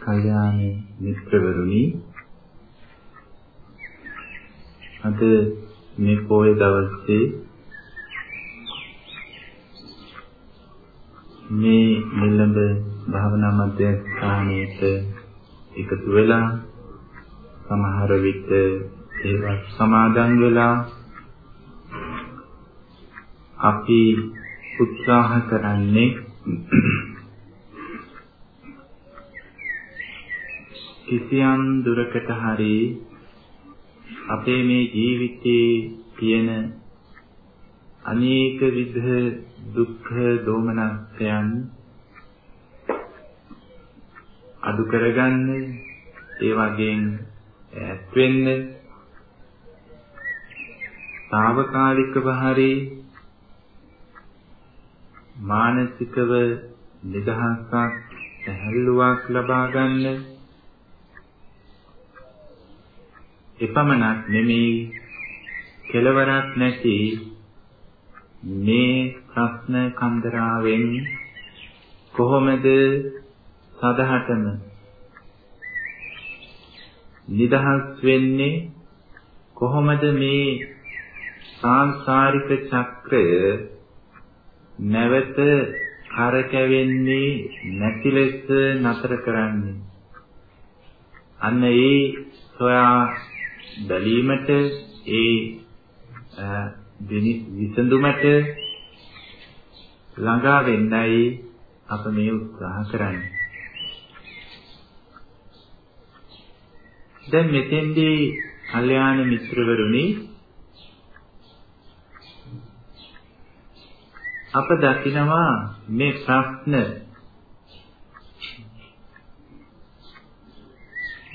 කල්යාණ මිත්‍රවරුනි අද මේ පොය දවසේ මේ නිලඹ භාවනා මධ්‍යස්ථානයේට එකතු වෙලා සමහර විට ඒවත් සමාදන් වෙලා අපි උත්සාහ කරන්නේ කිසියම් දුරකට හරි අපේ මේ ජීවිතයේ තියෙන අනේක විධ දුක්ඛ දෝමනස්යන් අඩු කරගන්න ඒ වගේම ඈත් වෙන්න. తాවකාලිකව හරි මානසිකව නිදහසක් සැහැල්ලුවක් ලබා ගන්න එපමණක් නෙමෙයි කෙලවරක් නැති මේ ප්‍රශ්න කන්දරාවෙන් කොහොමද සදහටම නිදහස් වෙන්නේ? කොහොමද මේ සාංසාරික චක්‍රය නැවත කරකැවෙන්නේ නැති ලෙස නතර කරන්නේ? අන්න ඒ සොයා බැලීමට ඒ විසඳුමට ළඟා වෙන්නයි අප මේ උත්සාහ කරන්නේ. දැන් මෙතෙන්දී කල්යාණ මිත්‍රවරුනි අප දකිනවා මේ ප්‍රශ්න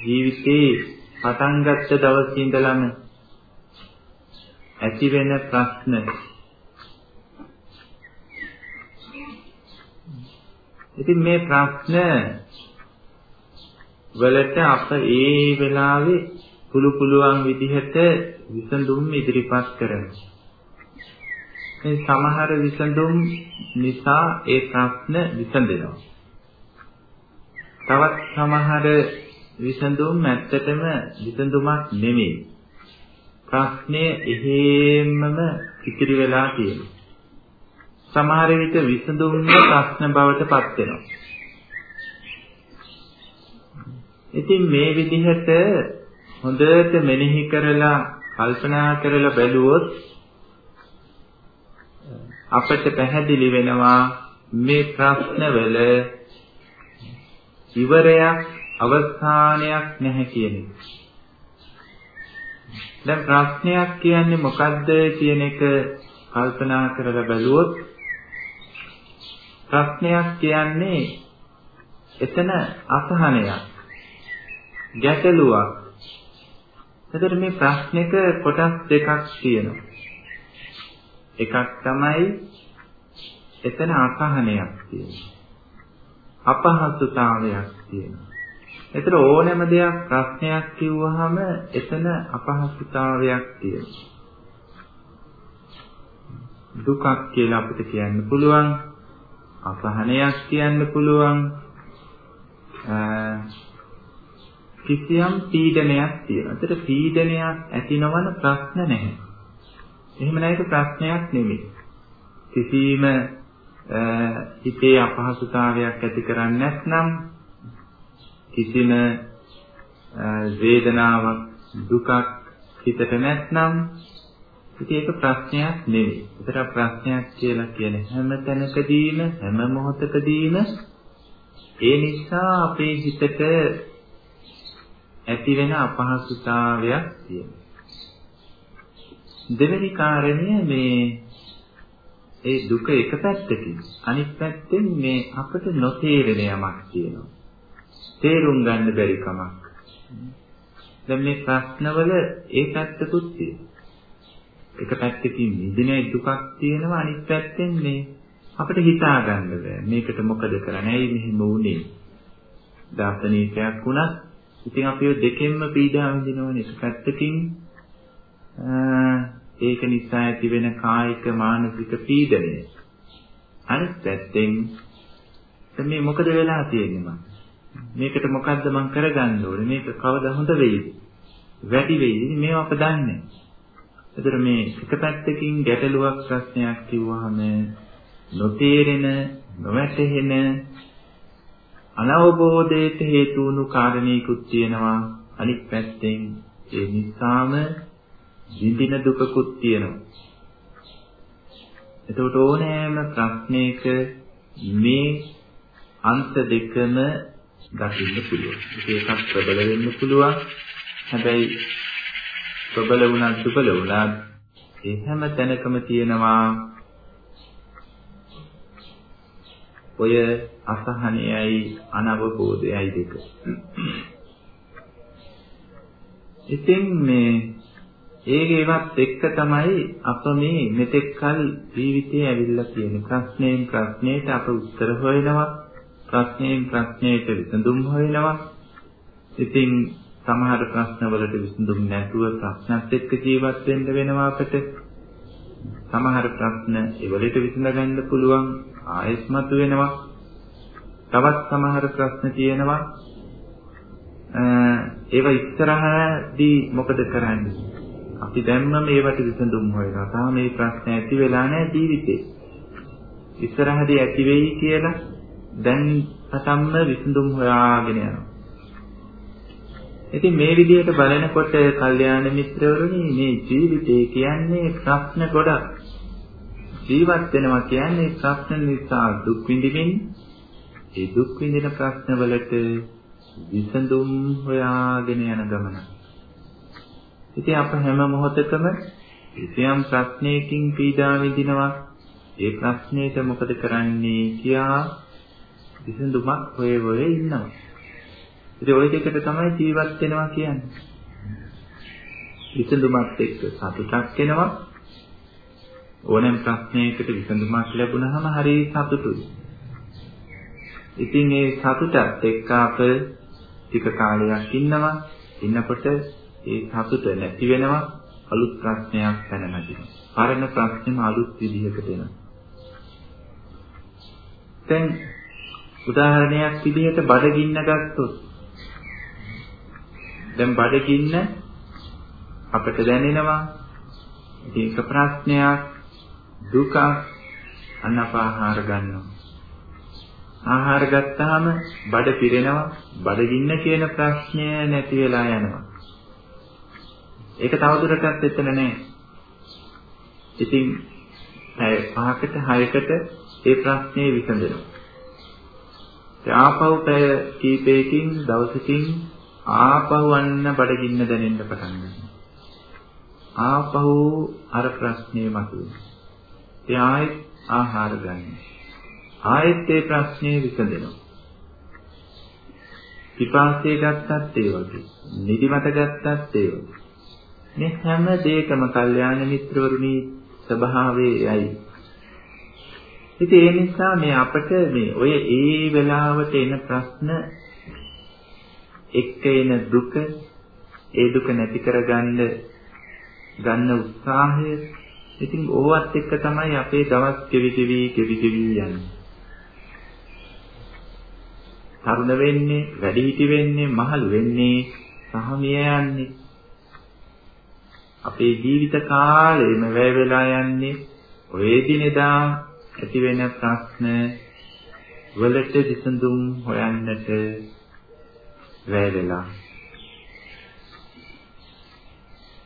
ජීවිතේ පටන් ගත්ත දවසේ ඉඳලම ඇති වෙන ප්‍රශ්න ඉතින් මේ ප්‍රශ්න වලට අප ඒ වෙලාවේ පුළු පුළුවන් විදිහට විසඳුම් ඉදිරිපත් කරනවා. මේ සමහර විසඳුම් නිසා ඒ ප්‍රශ්න විසඳෙනවා. තවත් සමහර විසඳුම් ඇත්තටම විසඳුමක් නෙමෙයි. ප්‍රශ්නය එහෙම්මම ඉතිරි වෙලා තියෙනවා. සමහර විට විසඳුම්ම ප්‍රශ්න බවට පත් වෙනවා. ඉතින් මේ විදිහට හොඳට මෙනෙහි කරලා කල්පනා කරලා බැලුවොත් අපට පැහැදිලි වෙනවා මේ ප්‍රශ්නවල ඉවරයක් අවස්ථානයක් නැහැ කියන එක. දැන් ප්‍රශ්නයක් කියන්නේ මොකද්ද කියන එක කල්පනා කරලා බැලුවොත් ප්‍රශ්නයක් කියන්නේ එතන අසහනයක් ගැටලුවක්. එතකොට මේ ප්‍රශ්නෙක කොටස් දෙකක් තියෙනවා. එකක් තමයි එතන අසහනයක් තියෙනවා. අපහසුතාවයක් තියෙනවා. ඒතර ඕනෑම දෙයක් ප්‍රශ්නයක් කිව්වහම එතන අපහසුතාවයක් තියෙනවා. දුකක් කියලා අපිට කියන්න පුළුවන්. අසහනයක් කියන්න පුළුවන්. කිසියම් පීඩනයක් තියෙනවා. ඒතර පීඩනයක් ඇතිනවන ප්‍රශ්න නැහැ. එහෙම නැයක ප්‍රශ්නයක් නෙමෙයි. කිසිම හිතේ අපහසුතාවයක් ඇති කරන්නේ නැත්නම් කිසිම වේදනාවක් දුකක් හිතට නැත්නම් ඉතින් ඒක ප්‍රශ්නයක් නෙවෙයි. ඒතර ප්‍රශ්නයක් කියලා කියන හැම තැනකදීම හැම මොහොතකදීම ඒ නිසා අපේ හිතට ඇති වෙන අපහසුතාවයක් තියෙනවා. දෙවෙනි කාරණය මේ ඒ දුක එක පැත්තකින් අනිත් පැත්තෙන් මේ අපට නොතේරෙන යමක් තියෙනවා. තේරුම් ගන්න බැරි කමක්. දැන් මේ ප්‍රශ්නවල ඒ පැත්තකුත් තියෙනවා. එක පැත්තකින් නිදිනේ දුකක් තියෙනවා අනිත් පැත්තෙන් මේ අපිට හිතා ගන්න බෑ. මේකට මොකද කරන්නේ? ඇයි මෙහෙම වුනේ? දාර්ශනිකයක් වුණත් ඉතින් අපි ඔය දෙකෙන්ම පීඩා විඳිනවනේ. එක පැත්තකින් ඒක නිසා ඇති වෙන කායික මානසික පීඩනය. අනිත් පැත්තෙන් දැන් මේ මොකද වෙලා තියෙන්නේ මම? මේකට මොකද්ද මම කරගන්න ඕනේ? මේක කවදා හොඳ වෙයිද? වැඩි වෙයිද? මේව අප දන්නේ. ඒතර මේ එක පැත්තකින් ගැටලුවක් ප්‍රශ්නයක් කිව්වහම නොතේරෙන, නොවැටහෙන අනවබෝධයට හේතු වුණු කාරණේකුත් තියෙනවා. අනිත් පැත්තෙන් ඒ නිසාම විඳින දුකකුත් තියෙනවා. එතකොට ඕනෑම ප්‍රශ්නයක මේ අන්ත දෙකම දකින්න පුළුවන්. ඒකක් ප්‍රබල වෙන්න පුළුවන්. හැබැයි ප්‍රබල වුණත් දුබල වුණත් ඒ හැම තැනකම තියෙනවා ඔය අසහනයයි අනවබෝධයයි දෙක. ඉතින් මේ ඒකේවත් එක්ක තමයි අප මේ මෙතෙක් කල ජීවිතේ ඇවිල්ලා තියෙන ප්‍රශ්නෙන් ප්‍රශ්නයට අප උත්තර හොයනවා ප්‍රශ්නෙන් ප්‍රශ්නයට විසඳුම් හොයනවා. ඉතින් සමහර ප්‍රශ්නවලට විසඳුම් නැතුව ප්‍රශ්නත් එක්ක ජීවත් වෙන්න වෙනවා අපට. සමහර ප්‍රශ්න ඒවලට විසඳ ගන්න පුළුවන් ආයෙත් මතු වෙනවා. තවත් සමහර ප්‍රශ්න තියෙනවා. ඒව ඉස්සරහදී මොකද කරන්නේ? අපි දැම්ම මේවට විසඳුම් හොයනවා. තාම මේ ප්‍රශ්න ඇති වෙලා නැහැ ජීවිතේ. ඉස්සරහදී ඇති වෙයි කියලා දැන් පටන්ම විසඳුම් හොයාගෙන යනවා. ඉතින් මේ විදිහට බලනකොට කල්යාණ මිත්‍රවරුනි මේ ජීවිතේ කියන්නේ ප්‍රශ්න ගොඩක්. ජීවත් වෙනවා කියන්නේ ප්‍රශ්න නිසා දුක් විඳින්න. ඒ දුක් විඳින ප්‍රශ්න වලට විසඳුම් හොයාගෙන යන ගමනක්. ඉතින් අප හැම මොහොතකම කිසියම් ප්‍රශ්නයකින් පීඩා විඳිනවා. ඒ ප්‍රශ්නෙට මොකද කරන්නේ කියා විසඳුමක් හොය හොය ඉන්නවා. ඉතින් ওই දෙකට තමයි ජීවත් වෙනවා කියන්නේ. විසඳුමත් එක්ක සතුටක් එනවා. ඕනෑම ප්‍රශ්නයකට විසඳුමක් ලැබුණාම හරි සතුටුයි. ඉතින් ඒ සතුටත් එක්ක අප ටික කාලයක් ඉන්නවා. ඉන්නකොට ඒ සතුට නැති වෙනවා අලුත් ප්‍රශ්නයක් පැන නැගිනවා. පරණ ප්‍රශ්නෙම අලුත් විදිහකට එනවා. දැන් උදාහරණයක් විදිහට බඩගින්න ගත්තොත්. දැන් බඩගින්න අපට දැනෙනවා. ඒක ප්‍රශ්නයක් දුක අන්නපාහාර ගන්නවා. ආහාර ගත්තාම බඩ පිරෙනවා. බඩගින්න කියන ප්‍රශ්නය නැති වෙලා යනවා. ඒක තවදුරටත් එතන නෑ. ඉතින් පැය 5කට 6කට ඒ ප්‍රශ්නේ විසඳෙනවා. ආපහු පැය කීපයකින් දවසකින් ආපහු අන්න බඩගින්න දැනෙන්න පටන් ගන්නවා. ආපහු අර ප්‍රශ්නේ මතුවෙනවා. ඒ ආයෙත් ආහාර ගන්න. ආයෙත් ඒ ප්‍රශ්නේ විසඳෙනවා. පිපාසය ගත්තත් ඒ වගේ. නිදිමත ගත්තත් ඒ වගේ. මේ හැම දෙයකම කල්යාණ මිත්‍රවරුනි ස්වභාවයයි. ඉතින් ඒ නිසා මේ අපට මේ ඔය ඒ වෙලාවට එන ප්‍රශ්න එක්ක එන දුක ඒ දුක නැති කරගන්න ගන්න උත්සාහය ඉතින් ඕවත් එක්ක තමයි අපේ දවස් කෙවි කෙවි කෙවි කෙවි යන්නේ. තරුණ වෙන්නේ, වැඩිහිටි වෙන්නේ, මහලු වෙන්නේ, සහ මිය යන්නේ. අපේ ජීවිත කාලෙම වැය වෙලා යන්නේ ඔය දිනෙදා ඇති වෙන ප්‍රශ්න වලට විසඳුම් හොයන්නට වැය වෙලා.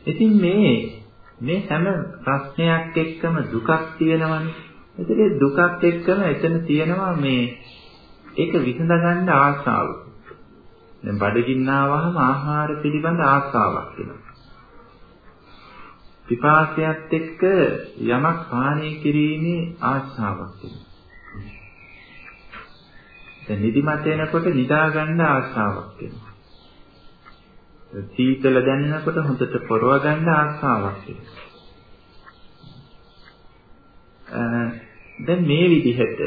ඉතින් මේ මේ හැම ප්‍රශ්නයක් එක්කම දුකක් තියෙනවනේ. ඒකේ දුකක් එක්කම එතන තියෙනවා මේ ඒක විසඳගන්න ආශාව. දැන් බඩගින්න ආවම ආහාර පිළිබඳ ආශාවක් වෙනවා. පිපාසයත් එක්ක යමක් පානය කිරීමේ ආශාවක් වෙනවා. දැන් නිදිමත එනකොට නිදා ගන්න ආශාවක් වෙනවා. සීතල දැනෙනකොට හොඳට පොරව ගන්න ආශාවක් වෙනවා. දැන් මේ විදිහට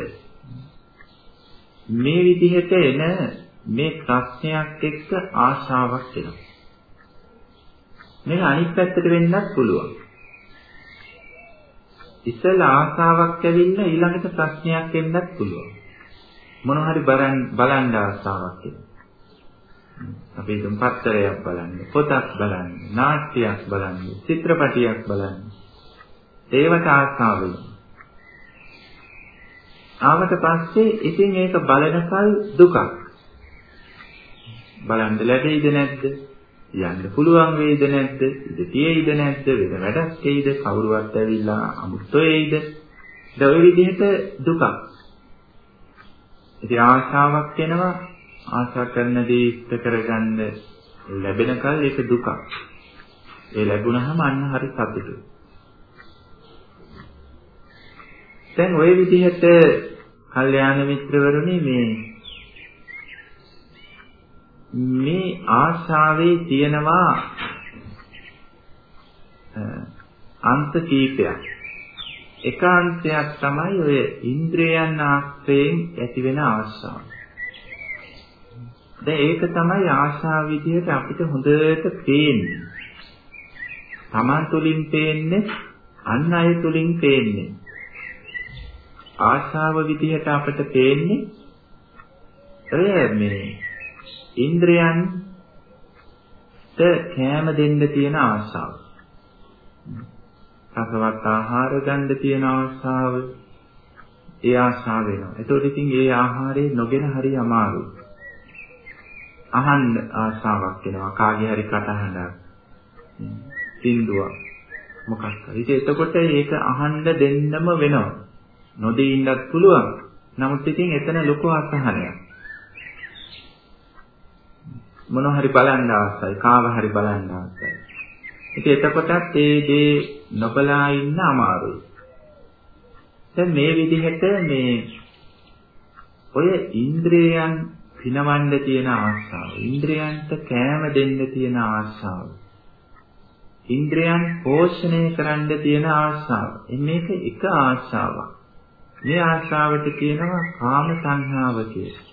මේ විදිහට එන මේ ප්‍රශ්නයක් එක්ක ආශාවක් වෙනවා. මේක අනිත් පැත්තට වෙන්නත් පුළුවන්. ඉස්සෙල්ලා ආසාවක් ඇවිල්ලා ඊළඟට ප්‍රශ්නයක් එන්නත් පුළුවන්. මොන හරි බලන්න ආසාවක් අපි හිතමු පත්තරයක් බලන්න, පොතක් බලන්න, නාට්‍යයක් බලන්න, චිත්‍රපටියක් බලන්න. ඒවට ආසාව ආවට පස්සේ ඉතින් ඒක බලනකල් දුකක්. බලන්න ලැබෙයිද නැද්ද? යන්න පුළුවන් වේද නැද්ද? ඉඳ තියෙයිද නැද්ද? වෙන වැඩක් තියෙයිද? කවුරුවත් ඇවිල්ලා අමුත්තොයේයිද? ද ඔය විදිහට දුකක්. ඉතින් ආශාවක් වෙනවා ආශා කරන දේ ඉෂ්ට කරගන්න ලැබෙනකල් ඒක දුකක්. ඒ ලැබුණාම අන්න හරි සතුටුයි. දැන් ওই විදිහට කල්යාණ මිත්‍රවරුනි මේ මේ ආශාවේ තියෙනවා අන්ත කීපයක්. එක අන්තයක් තමයි ඔය ඉන්ද්‍රයන් ආශ්‍රයෙන් ඇතිවෙන ආශාව. දැන් ඒක තමයි ආශාව විදිහට අපිට හොඳට පේන්නේ. Taman තුලින් පේන්නේ අන් අය තුලින් පේන්නේ. ආශාව විදිහට අපට පේන්නේ ඔය මේ ඉන්ද්‍රයන්ට කෑම දෙන්න තියෙන ආශාව. රසවත් ආහාර ගන්න තියෙන ආශාව ඒ ආශාව වෙනවා. ඒතකොට ඉතින් ඒ ආහාරේ නොගෙන හරි අමාරුයි. අහන්න ආශාවක් වෙනවා කාගේ හරි කටහඬක්. සින්දුවක් මොකක් හරි. ඉතින් එතකොට ඒක අහන්න දෙන්නම වෙනවා. නොදී ඉන්නත් පුළුවන්. නමුත් ඉතින් එතන ලොකු අසහනයක්. මොන හරි බලන්න ආසයි, කාව හරි බලන්න ආසයි. ඉතින් එතකොටත් ඒ දේ නොබලා ඉන්න අමාරුයි. දැන් මේ විදිහට මේ ඔය ඉන්ද්‍රියයන් පිනවන්න තියෙන ආශාව, ඉන්ද්‍රයන්ට කෑම දෙන්න තියෙන ආශාව, ඉන්ද්‍රයන් පෝෂණය කරන්න තියෙන ආශාව. මේක එක ආශාවක්. මේ ආශාවට කියනවා කාම සංහාව කියලා.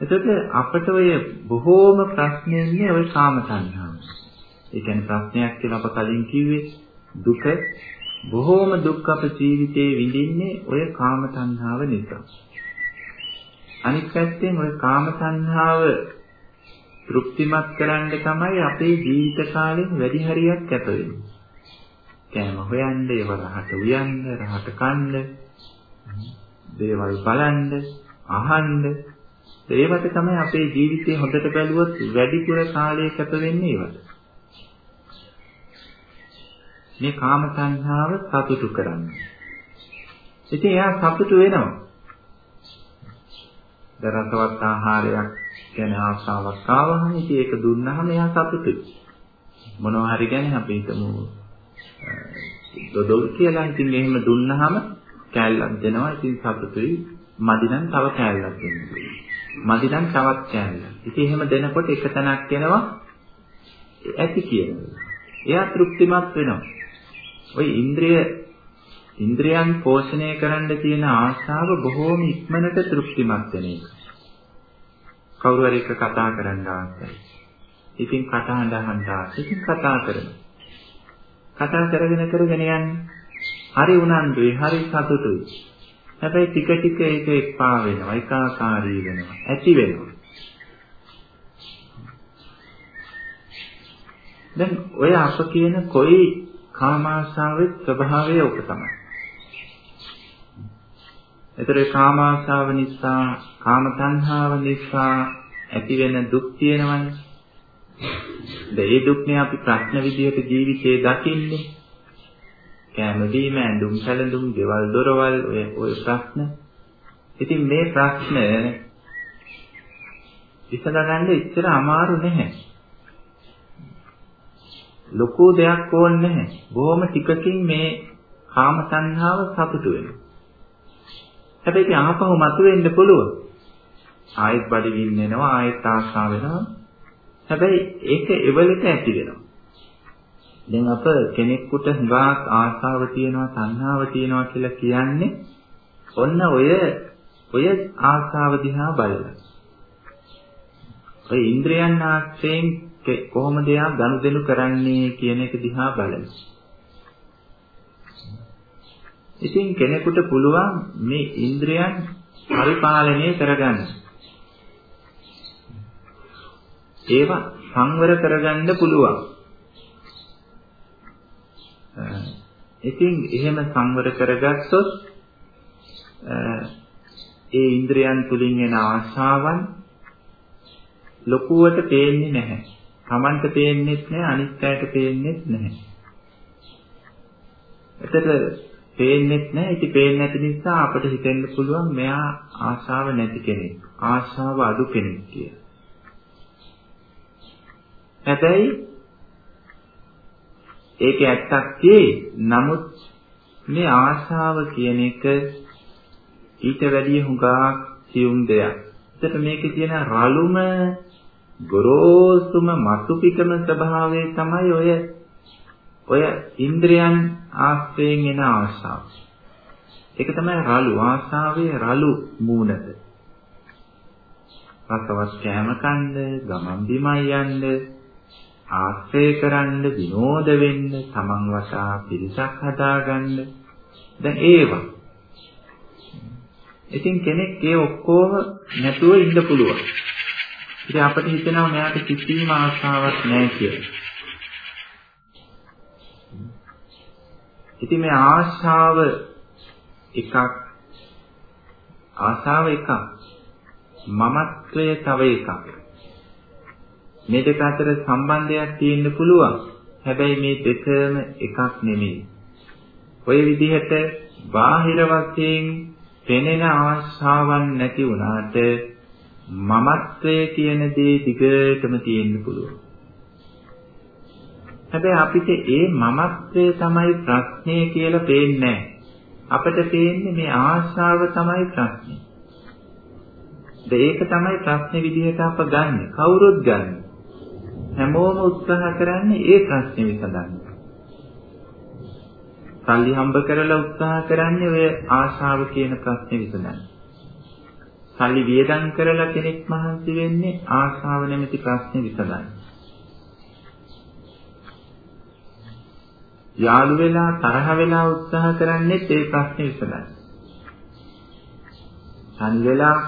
එතකොට අපිට ඔය බොහෝම ප්‍රශ්නයන්නේ ඔය කාම තණ්හාව. ඒ කියන්නේ ප්‍රශ්නයක් කියලා අප කලින් කිව්වේ දුක බොහෝම දුක් අපේ ජීවිතේ විඳින්නේ ඔය කාම තණ්හාව නිසා. අනිත් පැත්තෙන් ඔය කාම තණ්හාව තෘප්තිමත් කරන්න තමයි අපේ ජීවිත කාලෙන් වැඩි හරියක් කැප වෙන්නේ. කෑම හොයන්න, ඒව රහට උයන්න, රහට කන්න, දේවල් බලන්න, අහන්න ඒවට තමයි අපේ ජීවිතේ හොඳට බැලුවොත් වැඩිපුර කාලය කැප වෙන්නේ ඒවට. මේ කාම සංහාව සතුටු කරන්න. ඉතින් එයා සතුටු වෙනවා. දරසවත් ආහාරයක් ගැන ආශාවක් ආවම ඉතින් ඒක දුන්නාම එයා සතුටුයි. මොනවා හරි ගැන අපි හිතමු දොඩොල් කියලා ඉතින් එහෙම දුන්නාම කෑල්ලක් දෙනවා. ඉතින් සතුටුයි. මදි නම් තව කෑල්ලක් දෙන්න. මදි නම් තවත් කෑල්ලක්. ඉතින් එහෙම දෙනකොට එක තැනක් එනවා ඇති කියනවා. එයා තෘප්තිමත් වෙනවා. ওই ඉන්ද්‍රිය ඉන්ද්‍රයන් පෝෂණය කරන්න තියෙන ආශාව බොහෝම ඉක්මනට තෘප්තිමත් වෙන එක. කවුරු හරි එක කතා කරන්න ආසයි. ඉතින් කටහඬ අහන්න ආසයි. ඉතින් කතා කරනවා. කතා කරගෙන කරගෙන යන්නේ. හරි උනන්දුයි, හරි සතුටුයි. හැබැයි ටික ටික ඒක එපා වෙනවා, ඒකාකාරී වෙනවා, ඇති වෙනවා. දැන් ඔය අප කියන කොයි කාමාශාවේ ස්වභාවය ඔක තමයි. ඒතර කාමාශාව නිසා, කාම තණ්හාව නිසා ඇති වෙන දුක් තියෙනවනේ. ඒ දුක්නේ අපි ප්‍රශ්න විදියට ජීවිතේ දකින්නේ. කෑම බීම ඇඳුම් සැලඳුම්, ගෙවල් දොරවල් ඔය ඔය ප්‍රශ්න. ඉතින් මේ ප්‍රශ්න විසඳගන්න ඉච්චර අමාරු නැහැ. ලොකු දෙයක් ඕනේ නැහැ. බොහොම ටිකකින් මේ කාම සංහාව සතුටු වෙනවා. හැබැයි ඉතින් ආපහු මතුවෙන්න පුළුවන්. ආයෙත් බඩ ගින්නෙනවා, ආයෙත් ආශා වෙනවා. හැබැයි ඒක එවලට ඇති වෙනවා. දැන් අප කෙනෙකුට හුඟක් ආශාව තියෙනවා, තණ්හාව තියෙනවා කියලා කියන්නේ ඔන්න ඔය ඔය ආශාව දිහා බලලා. ඔය ඉන්ද්‍රයන් ආශ්‍රයෙන් කොහොමද යා ගනුදෙනු කරන්නේ කියන එක දිහා බලලා. ඉතින් කෙනෙකුට පුළුවන් මේ ඉන්ද්‍රයන් පරිපාලනය කරගන්න. ඒවා සංවර කරගන්න පුළුවන්. ඉතින් එහෙම සංවර කරගත්තොත් ඒ ඉන්ද්‍රයන් තුලින් එන ආශාවන් ලොකුවට පේන්නේ නැහැ. Tamanට පේන්නේත් නැහැ අනිත් අයට පේන්නේත් නැහැ. එතකොට පේන්නේත් නැහැ. ඉතින් පේන්නේ නැති නිසා අපිට හිතෙන්න පුළුවන් මෙයා ආශාව නැති කෙනෙක්. ආශාව අඩු කෙනෙක් කියලා. හැබැයි ඒක ඇත්තක් තියෙයි. නමුත් මේ ආශාව කියන එක ඊට වැඩිය හුඟක් සියුම් දෙයක්. එතකොට මේකේ තියෙන රළුම ගොරෝසුම මතු පිටම ස්වභාවය තමයි ඔය ඔය ඉන්ද්‍රයන් ආශ්‍රයෙන් එන ආශාව. ඒක තමයි රළු ආශාවේ රළු මූණත. රසවත් කෑම කන්න, ගමන් බිමන් යන්න, ආශ්‍රය කරන්න, විනෝද වෙන්න, තමන් වශා පිරිසක් හදාගන්න. දැන් ඒවා. ඉතින් කෙනෙක් ඒ ඔක්කොම නැතුව ඉන්න පුළුවන්. ඉතින් අපිට හිතෙනවා මෙයාට කිසිම ආශාවක් නැහැ කියලා. ඉතින් මේ ආශාව එකක් ආශාව එකක් මමත්වය තව එකක් මේ දෙක අතර සම්බන්ධයක් තියෙන්න පුළුවන් හැබැයි මේ දෙකම එකක් නෙමෙයි ඔය විදිහට බාහිර වශයෙන් පෙනෙන ආශාවන් නැති වුණාට මමත්වය කියන දේ දිගටම තියෙන්න පුළුවන්. හැබැයි අපිට ඒ මමත්වය තමයි ප්‍රශ්නේ කියලා පේන්නේ අපිට පේන්නේ මේ ආශාව තමයි ප්‍රශ්නේ. ඒක තමයි ප්‍රශ්නේ විදිහට අප ගන්න. කවුරුත් ගන්න. හැමෝම උත්සාහ කරන්නේ ඒ ප්‍රශ්නේ විසඳන්න. සල්ලි හම්බ කරලා උත්සාහ කරන්නේ ඔය ආශාව කියන ප්‍රශ්නේ විසඳන්න. සල්ලි වියදම් කරලා කෙනෙක් මහන්සි වෙන්නේ ආශාව නැමැති ප්‍රශ්නේ විසඳන්න. යාළු වෙලා තරහ වෙලා උත්සාහ කරන්නේ ඒ ප්‍රශ්නේ විසඳන්න. තනි වෙලා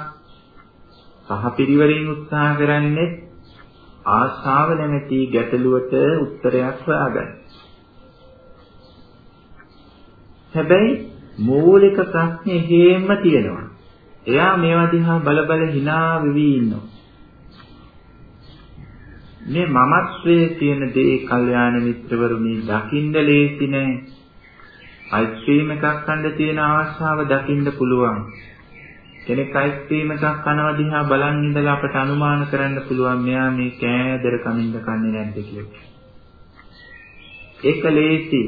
සහපිරිවරින් උත්සාහ කරන්නේ ආශාව නැමැති ගැටලුවට උත්තරයක් හොයාගන්න. හැබැයි මූලික ප්‍රශ්නේ හේම තියෙනවා. එයා මේවා දිහා බල බල hina වෙවි ඉන්නවා. මේ මමත්වයේ තියෙන දේ කල්යාණ මිත්‍රවරුනි දකින්න ලේසි නෑ. අයිස්ක්‍රීම් එකක් කන්න තියෙන ආශාව දකින්න පුළුවන්. කෙනෙක් අයිස්ක්‍රීම් එකක් කනවා දිහා බලන් ඉඳලා අපට අනුමාන කරන්න පුළුවන් මෙයා මේ කෑදර කමින්ද කන්නේ නැද්ද කියලා. ඒක ලේසි.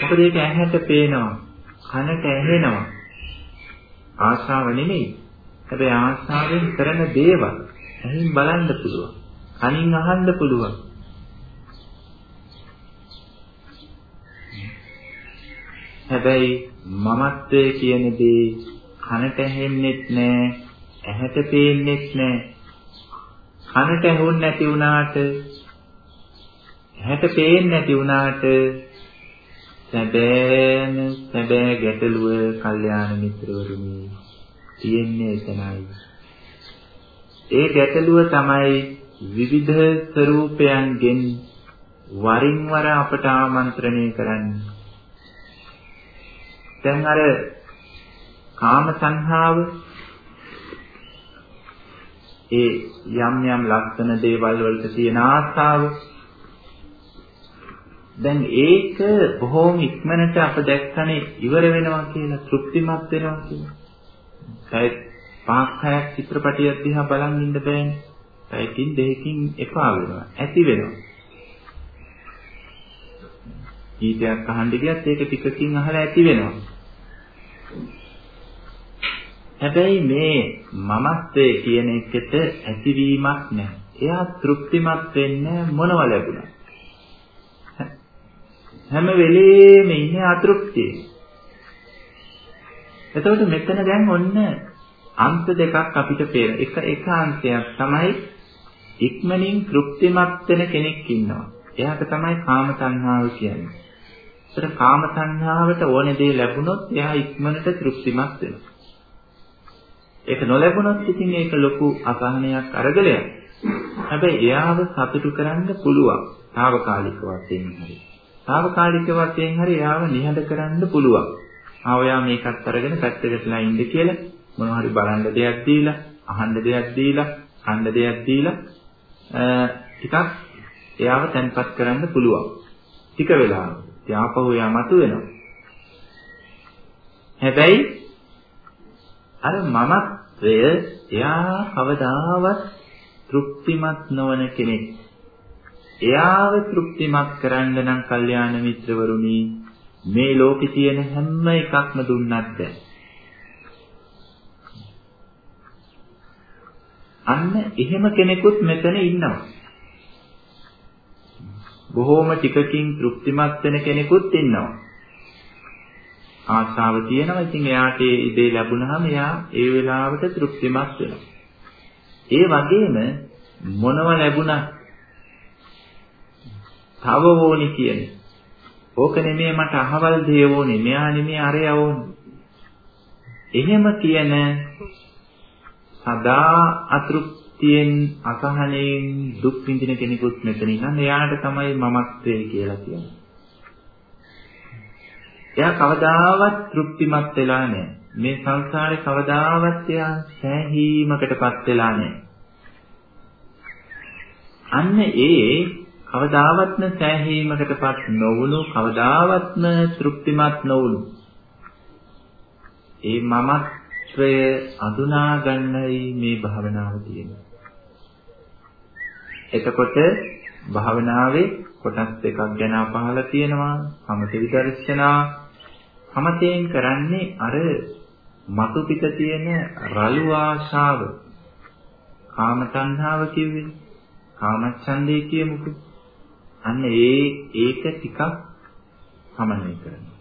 මොකද ඒක ඇහැට පේනවා, කනට ඇහෙනවා. ආශාව නෙමෙයි. හැබැයි ආශාවෙන් කරන දේවල් ඇහින් බලන්න පුළුවන්. කනින් අහන්න පුළුවන්. හැබැයි මමත්වයේ කියන දේ කනට ඇහෙන්නෙත් නෑ, ඇහැට පේන්නෙත් නෑ. කනට ඇහුන්නේ නැති වුණාට ඇහැට පේන්නේ නැති වුණාට සැබෑම සැබෑ ගැටලුව කල්යාණ මිත්‍රවරුනි තියෙන්නේ එතනයි. ඒ ගැටලුව තමයි විවිධ ස්වરૂපයන්ගෙන් වරින් වර අපට ආමන්ත්‍රණය කරන්නේ. දැන් අර කාම සංහාව ඒ යම් යම් ලක්ෂණ දේවල් වලට තියෙන ආස්තාව දැන් ඒක බොහොම ඉක්මනට අප දැක්කනේ ඉවර වෙනවා කියලා තෘප්තිමත් වෙනවා කියලා. ඒ පහක් හයක් චිත්‍රපටියක් දිහා බලන් ඉන්න බෑනේ. ඒකින් දෙකකින් එපා වෙනවා. ඇති වෙනවා. ගීතයක් අහන්න ගියත් ඒක ටිකකින් අහලා ඇති වෙනවා. හැබැයි මේ මමත්වයේ කියන එකට ඇතිවීමක් නැහැ. එයා තෘප්තිමත් වෙන්නේ මොනව ලැබුණා. හැම වෙලේම ඉන්නේ අතෘප්තියේ. එතකොට මෙතන දැන් ඔන්න අන්ත දෙකක් අපිට පේන. එක එක අන්තයක් තමයි ඉක්මනින් තෘප්තිමත් වෙන කෙනෙක් ඉන්නවා. එයාට තමයි කාම තණ්හාව කියන්නේ. ඒතර කාම තණ්හාවට ඕනේ දේ ලැබුණොත් එයා ඉක්මනට තෘප්තිමත් වෙනවා. ඒක නොලැබුණොත් ඉතින් ඒක ලොකු අසහනයක් අරගලයක්. හැබැයි එයාව සතුටු කරන්න පුළුවන්. తాවකාලික වශයෙන් හරි. తాවකාලික වශයෙන් හරි එයාව නිහඬ කරන්න පුළුවන්. ආවයා මේකත් අරගෙන පැත්තකටලා ඉන්න කියලා මොනවා හරි බලන්න දෙයක් දීලා, අහන්න දෙයක් දීලා, කන්න දෙයක් දීලා ටිකක් එයාව තැන්පත් කරන්න පුළුවන්. ටික වෙලාවක. ත්‍යාපහු එයා මතුවෙනවා. හැබැයි අර මමත්වය එයා කවදාවත් තෘප්තිමත් නොවන කෙනෙක්. එයාව තෘප්තිමත් කරන්න නම් කල්යාණ මිත්‍රවරුනි මේ ලෝකේ තියෙන හැම එකක්ම දුන්නත් බැහැ. අන්න එහෙම කෙනෙකුත් මෙතන ඉන්නවා. බොහෝම ටිකකින් තෘප්තිමත් වෙන කෙනෙකුත් ඉන්නවා. ආශාව තියෙනවා. ඉතින් එයාට ඒ ඉදේ ලැබුණාම එයා ඒ වෙලාවට තෘප්තිමත් වෙනවා. ඒ වගේම මොනව ලැබුණත් තව ඕනි කියන්නේ. ඕක නෙමෙයි මට අහවල් දේ ඕනේ. මෙයා නෙමෙයි අරය ඕනේ. එහෙම කියන සදා අතෘප්තියෙන් අසහනයෙන් දුක් විඳින කෙනෙකුත් මෙතන ඉන්න. එයාට තමයි මමත්වය කියලා කියන්නේ. එයා කවදාවත් තෘප්තිමත් වෙලා නැහැ. මේ සංසාරේ කවදාවත් එයා සෑහීමකටපත් වෙලා නැහැ. අන්න ඒ කවදාවත්ම සෑහීමකටපත් නොවුණු කවදාවත්ම තෘප්තිමත් නොවුණු ඒ මමත්වය අඳුනා ගන්නයි මේ භාවනාව තියෙන්නේ. එතකොට භාවනාවේ කොටස් දෙකක් ගැන අපහලා තියෙනවා සමථ විදර්ශනා සමතෙන් කරන්නේ අර මතු පිට තියෙන රළු ආශාව. කාම තණ්හාව කිව්වේ. කාමච්ඡන්දේ කියමුකෝ. අන්න ඒ ඒක ටිකක් සමනය කරනවා.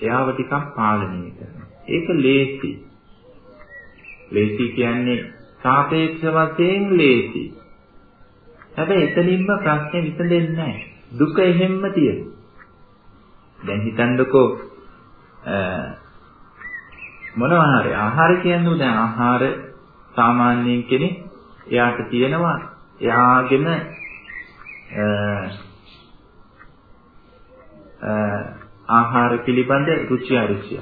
එයාව ටිකක් පාලනය කරනවා. ඒක ලේසි. ලේසි කියන්නේ සාපේක්ෂ වශයෙන් ලේසි. හැබැයි එතනින්ම ප්‍රශ්නේ විසඳෙන්නේ නැහැ. දුක එහෙම්ම තියෙනවා. දැන් හිතන්නකෝ මොනවා හරි ආහාර කියන්නේ දැන් ආහාර සාමාන්‍යයෙන් කෙනෙක් එයාට තියෙනවා. එයාගෙම ආහාර පිළිබඳ රුචි අරුචිය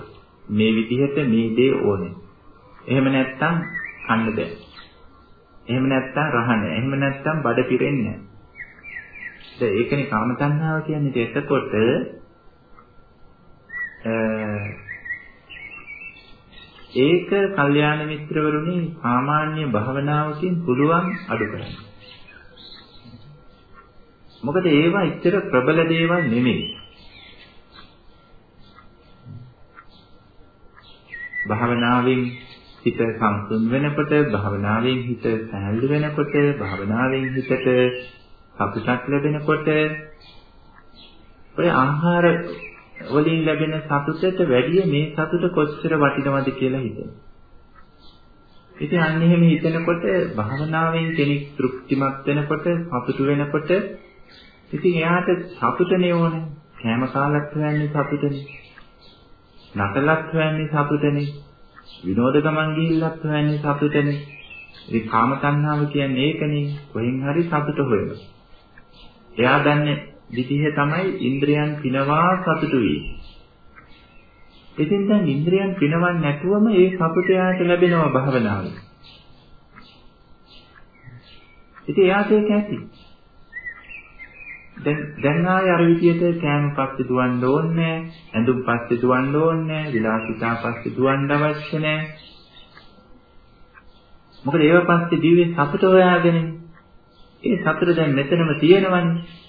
මේ විදිහට මේ දේ ඕනේ. එහෙම නැත්නම් කන්න බෑ. එහෙම නැත්නම් රහ නැහැ එහෙම නැත්නම් බඩ පිරෙන්නේ නැහැ ඒකනේ කාම තණ්හාව කියන්නේ. එතකොට ඒක කල්යාණ මිත්‍රවරුනි සාමාන්‍ය භාවනාවකින් පුළුවන් අඩු කරන්න. මොකද ඒවා ඉතර ප්‍රබල දේවල් නෙමෙයි. භාවනාවෙන් හිත සංසුන් වෙනකොට භාවනාවෙන් හිත සැහැල්ලු වෙනකොට භාවනාවෙන් හිතට සතුටක් ලැබෙනකොට ඔය ආහාර වලින් ලැබෙන සතුටට වැඩිය මේ සතුට කොච්චර වටිනවද කියලා හිතෙනවා. ඉතින් අන්න එහෙම හිතනකොට භාවනාවෙන් කෙනෙක් තෘප්තිමත් වෙනකොට සතුටු වෙනකොට ඉතින් එයාට සතුටනේ ඕනේ. කෑම කාලත් හොයන්නේ සතුටනේ. නටලත් හොයන්නේ සතුටනේ. විනෝද ගමන් ගිහිල්ලත් හොයන්නේ සතුටනේ. ඉතින් කාම තණ්හාව කියන්නේ ඒකනේ. කොහෙන් හරි සතුට හොයනවා. එයා දන්නේ විදිහ තමයි ඉන්ද්‍රයන් පිනවා සතුටු වී. ඉතින් දැන් ඉන්ද්‍රයන් පිනවන්නේ නැතුවම ඒ සතුට යාට ලැබෙනවා භාවනාවේ. ඉතින් එයාට ඒක ඇති. දැන් දැන් ආයේ අර විදියට කෑම පස්සේ දුවන්න ඕනේ ඇඳුම් පස්සේ දුවන්න ඕනේ විලාසිතා පස්සේ දුවන්න අවශ්‍ය නැහැ. මොකද ඒව පස්සේ දිවේ සතුට හොයාගෙන ඒ සතුට දැන් මෙතනම තියෙනවනේ.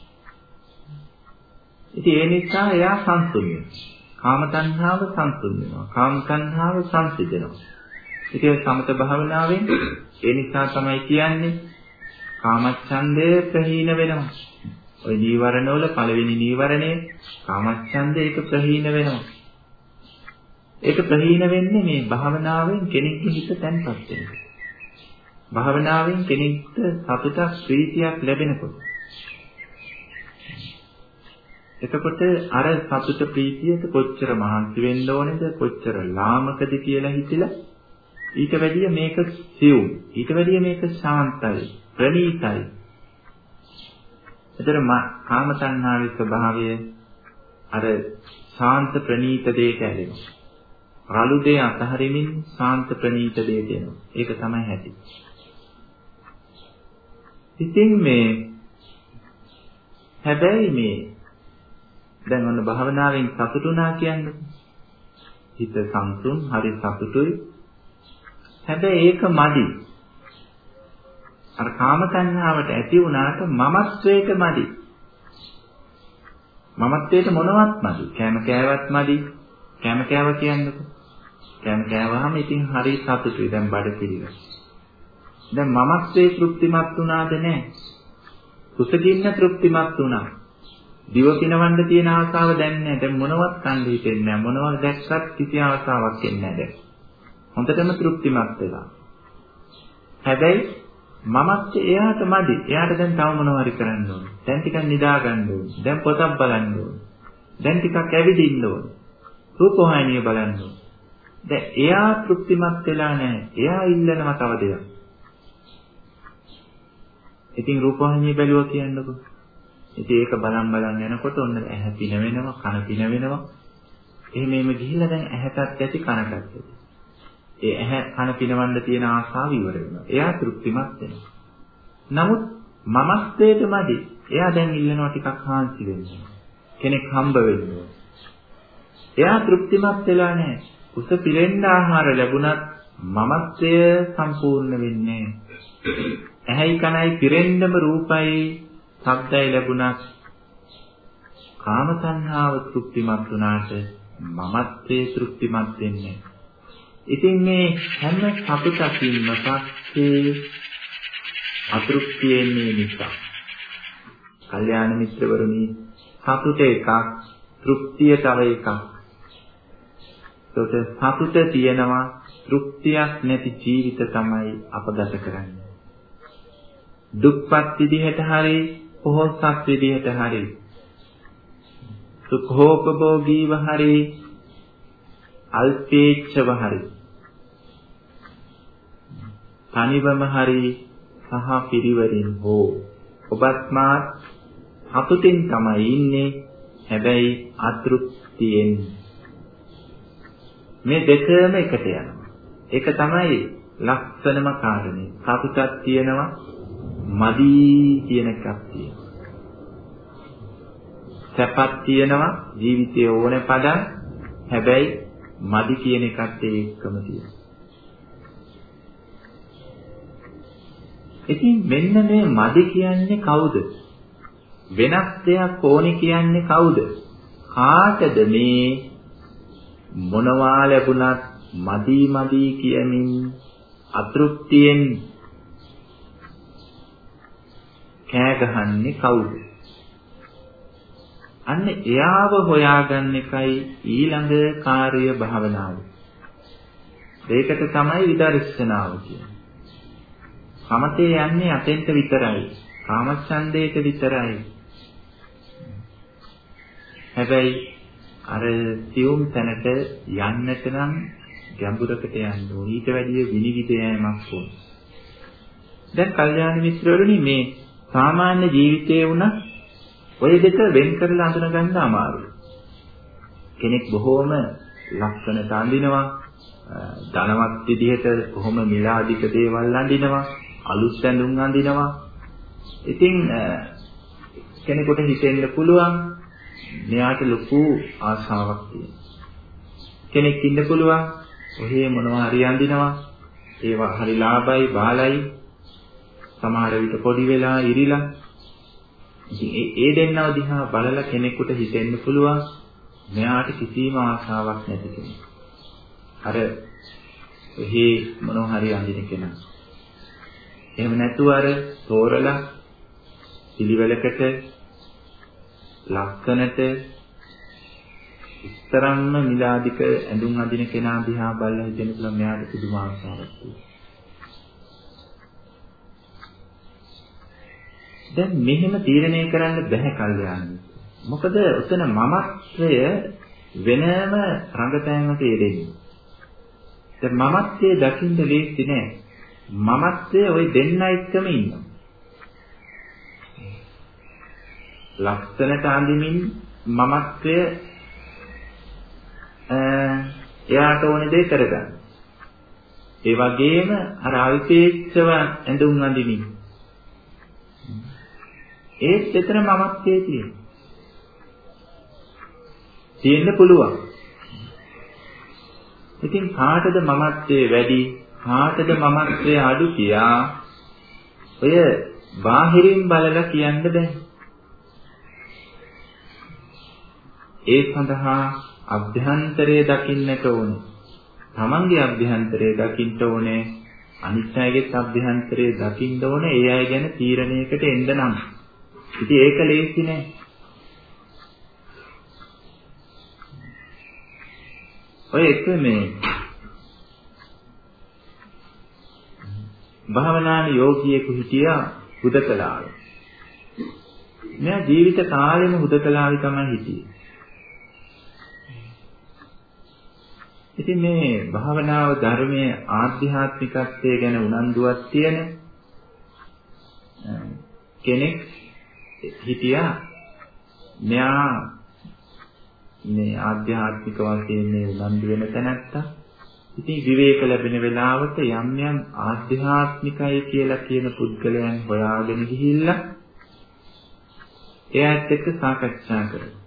ඉතින් ඒ නිසා එයා සංසුන් වෙනවා. කාම තණ්හාව සංසුන් වෙනවා. කාම තණ්හාව සංසිඳෙනවා. ඉතින් සමත භාවනාවෙන් ඒ නිසා තමයි කියන්නේ කාමච්ඡන්දය ප්‍රහීන වෙනවා. ওই නීවරණ වල පළවෙනි නීවරණය කාමච්ඡන්දය ඒක ප්‍රහීන වෙනවා. ඒක ප්‍රහීන වෙන්නේ මේ භාවනාවෙන් කෙනෙක්ගේ හිත තැන්පත් වෙනවා. භාවනාවෙන් කෙනෙක්ට සතුටක් ප්‍රීතියක් ලැබෙනකොට එතකොට අර සතුට ප්‍රීතියට කොච්චර මහන්සි වෙන්න ඕනේද කොච්චර ලාමකද කියලා හිතලා ඊට වැඩිය මේක සියුම්. ඊට වැඩිය මේක ශාන්තයි, ප්‍රණීතයි. එතන කාම තණ්හාවේ ස්වභාවය අර ශාන්ත ප්‍රණීත දෙයට ඇලෙනවා. රළු දේ අතහරිමින් ශාන්ත ප්‍රණීත දේ දෙනවා. ඒක තමයි ඇති. ඉතින් මේ හැබැයි මේ දැන් ඔන්න භාවනාවෙන් සතුටුනා කියන්නේ. හිත සංසුන් හරි සතුටුයි. හැබැයි ඒක මදි. අර කාම තණ්හාවට ඇති වුණාට මමත්වයට මදි. මමත්වයට මොනවත් මදි. කැම කෑවත් මදි. කැම කෑව කියන්නේ කැම කෑවහම ඉතින් හරි සතුටුයි. දැන් බඩ පිළිවෙල. දැන් මමත්වයේ තෘප්තිමත් වුණාද නැහැ. කුසගින්න තෘප්තිමත් වුණා. දිව පිනවන්න තියෙන ආසාව දැන් නැහැ. දැන් මොනවත් කන්න හිතෙන්නේ නැහැ. මොනවත් දැක්සත් කිසි ආසාවක් එන්නේ නැහැ දැන්. හොඳටම තෘප්තිමත් වෙලා. හැබැයි මමත් එයාට මදි. එයාට දැන් තව මොනවා හරි කරන්න ඕනේ. දැන් ටිකක් නිදා ගන්න ඕනේ. දැන් පොතක් බලන්න ඕනේ. දැන් ටිකක් ඇවිදින්න ඕනේ. රූපවාහිනිය බලන්න ඕනේ. දැන් එයා තෘප්තිමත් වෙලා නැහැ. එයා ඉල්ලනවා තව දෙයක්. ඉතින් රූපවාහිනිය බැලුවා කියන්නකො. ඉතින් ඒක බලන් බලන් යනකොට ඔන්න ඇහැ පින වෙනවා, කන පින වෙනවා. එහෙම එහෙම ගිහිල්ලා දැන් ඇහැටත් ඇති කනටත් ඇති. ඒ ඇහැ කන පිනවන්න තියෙන ආසාව ඉවර වෙනවා. එයා තෘප්තිමත් වෙනවා. නමුත් මමස්තේට මදි. එයා දැන් ඉල්ලනවා ටිකක් හාන්සි වෙන්න. කෙනෙක් හම්බ වෙන්න. එයා තෘප්තිමත් වෙලා නැහැ. කුස පිරෙන්න ආහාර ලැබුණත් මමත්වය සම්පූර්ණ වෙන්නේ නැහැ. ඇහැයි කනයි පිරෙන්නම රූපයි ශබ්දයි ලැබුණත් කාම සංහාව තෘප්තිමත් වුණාට මමත්වයේ තෘප්තිමත් වෙන්නේ. ඉතින් මේ හැම සතුටකින්ම පස්සේ අතෘප්තියෙන්නේ නිසා. කල්යාණ මිත්‍රවරුනි සතුට එකක් තෘප්තිය තව එකක්. ඒකට සතුට තියෙනවා තෘප්තියක් නැති ජීවිත තමයි අප ගත කරන්නේ. දුක්පත් විදිහට හරි පොහොසත් විදිහට හරි? සුඛෝපභෝගීව හරි? අල්පේච්ඡව හරි? තනිවම හරි සහ පිරිවරින් හෝ? ඔබත් මාත් හතුටින් තමයි ඉන්නේ. හැබැයි අතෘප්තියෙන්. මේ දෙකම එකට යනවා. ඒක තමයි ලක්ෂණම කාරණේ. සතුටක් තියෙනවා. මදි කියන එකක් තියෙනවා. සැපක් තියෙනවා ජීවිතයේ ඕනේ පදන් හැබැයි මදි කියන එකත් ඒකම තියෙනවා. ඉතින් මෙන්න මේ මදි කියන්නේ කවුද? වෙනස් දෙයක් ඕනි කියන්නේ කවුද? කාටද මේ මොනවා ලැබුණත් මදි මදි කියමින් අතෘප්තියෙන් කෑ ගහන්නේ කවුද? අන්න එයාව හොයාගන්න එකයි ඊළඟ කාර්ය භාවනාව. ඒකට තමයි විදර්ශනාව කියන්නේ. සමතේ යන්නේ අතෙන්ට විතරයි. කාමච්ඡන්දයට විතරයි. හැබැයි අර සියුම් තැනට යන්නට නම් ගැඹුරකට යන්න ඕනේ. ඊට වැඩිය විනිවිද යෑමක් ඕනේ. දැන් කල්යාණ මිත්‍රවරුනි මේ සාමාන්‍ය ජීවිතයේ වුණත් ඔය දෙක වෙන් කරලා අඳුනගන්න අමාරුයි. කෙනෙක් බොහෝම ලක්ෂණට අඳිනවා, ධනවත් විදිහට කොහොම මිලාදික දේවල් අඳිනවා, අලුත් ඇඳුම් අඳිනවා. ඉතින් කෙනෙකුට හිතෙන්න පුළුවන් මෙයාට ලොකු ආශාවක් තියෙනවා. කෙනෙක් ඉන්න පුළුවන් ඔහේ මොනවා හරි අඳිනවා. ඒවා හරි ලාභයි, බාලයි සමහර විට පොඩි වෙලා ඉරිලා ඉතින් ඒ දෙන්නව දිහා බලලා කෙනෙකුට හිතෙන්න පුළුවන් මෙයාට කිසිම ආශාවක් නැති කෙනෙක්. අර එහි මොනවා හරි අඳින කෙනා. එහෙම නැතුව අර තෝරලා පිළිවෙලකට ලක්කනට ඉස්තරම්ම මිලාදික ඇඳුම් අඳින කෙනා දිහා බලලා හිතෙන්න පුළුවන් මෙයාට පුදුම ආශාවක් තියෙනවා. දැන් මෙහෙම තීරණය කරන්න බැහැ කල්යාණි. මොකද උතන මමත්වය වෙනම රංගපෑමක යෙදෙන්නේ. දැන් මමත්වයේ දකින්න ලේසි නෑ. මමත්වයේ ওই දෙන්න එක්කම ඉන්නවා. ලක්ෂණට අඳිමින් මමත්වය එයාට ඕන දේ කරගන්න. ඒ වගේම අර අල්පේච්ඡව ඇඳුම් අඳිමින් ඒත් එතන මමත්වයේ තියෙන. තියෙන්න පුළුවන්. ඉතින් කාටද මමත්වයේ වැඩි කාටද මමත්වයේ අඩු කියා ඔය බාහිරින් බලලා කියන්න බෑ. ඒ සඳහා අභ්‍යන්තරයේ දකින්නට ඕනේ. තමන්ගේ අභ්‍යන්තරයේ දකින්න ඕනේ. අනිත් අයගේ අභ්‍යන්තරයේ දකින්න ඕනේ. ඒ අය ගැන තීරණයකට එන්න නම්. ඉතින් ඒක ලේසි නෑ. ඔය එක මේ භාවනාන යෝගියෙකු හිටියා හුදකලාවේ. මෙයා ජීවිත කාලෙම හුදකලාවේ තමයි හිටියේ. ඉතින් මේ භාවනාව ධර්මයේ ආධ්‍යාත්මිකත්වයේ ගැන උනන්දුවක් තියෙන කෙනෙක් හිටියා මෙයා මේ ආධ්‍යාත්මික වශයෙන් මේ උනන්දු වෙන තැනත්තා ඉතින් විවේක ලැබෙන වෙලාවට යම් යම් ආධ්‍යාත්මිකයි කියලා කියන පුද්ගලයන් හොයාගෙන ගිහිල්ලා එයාත් එක්ක සාකච්ඡා කරනවා.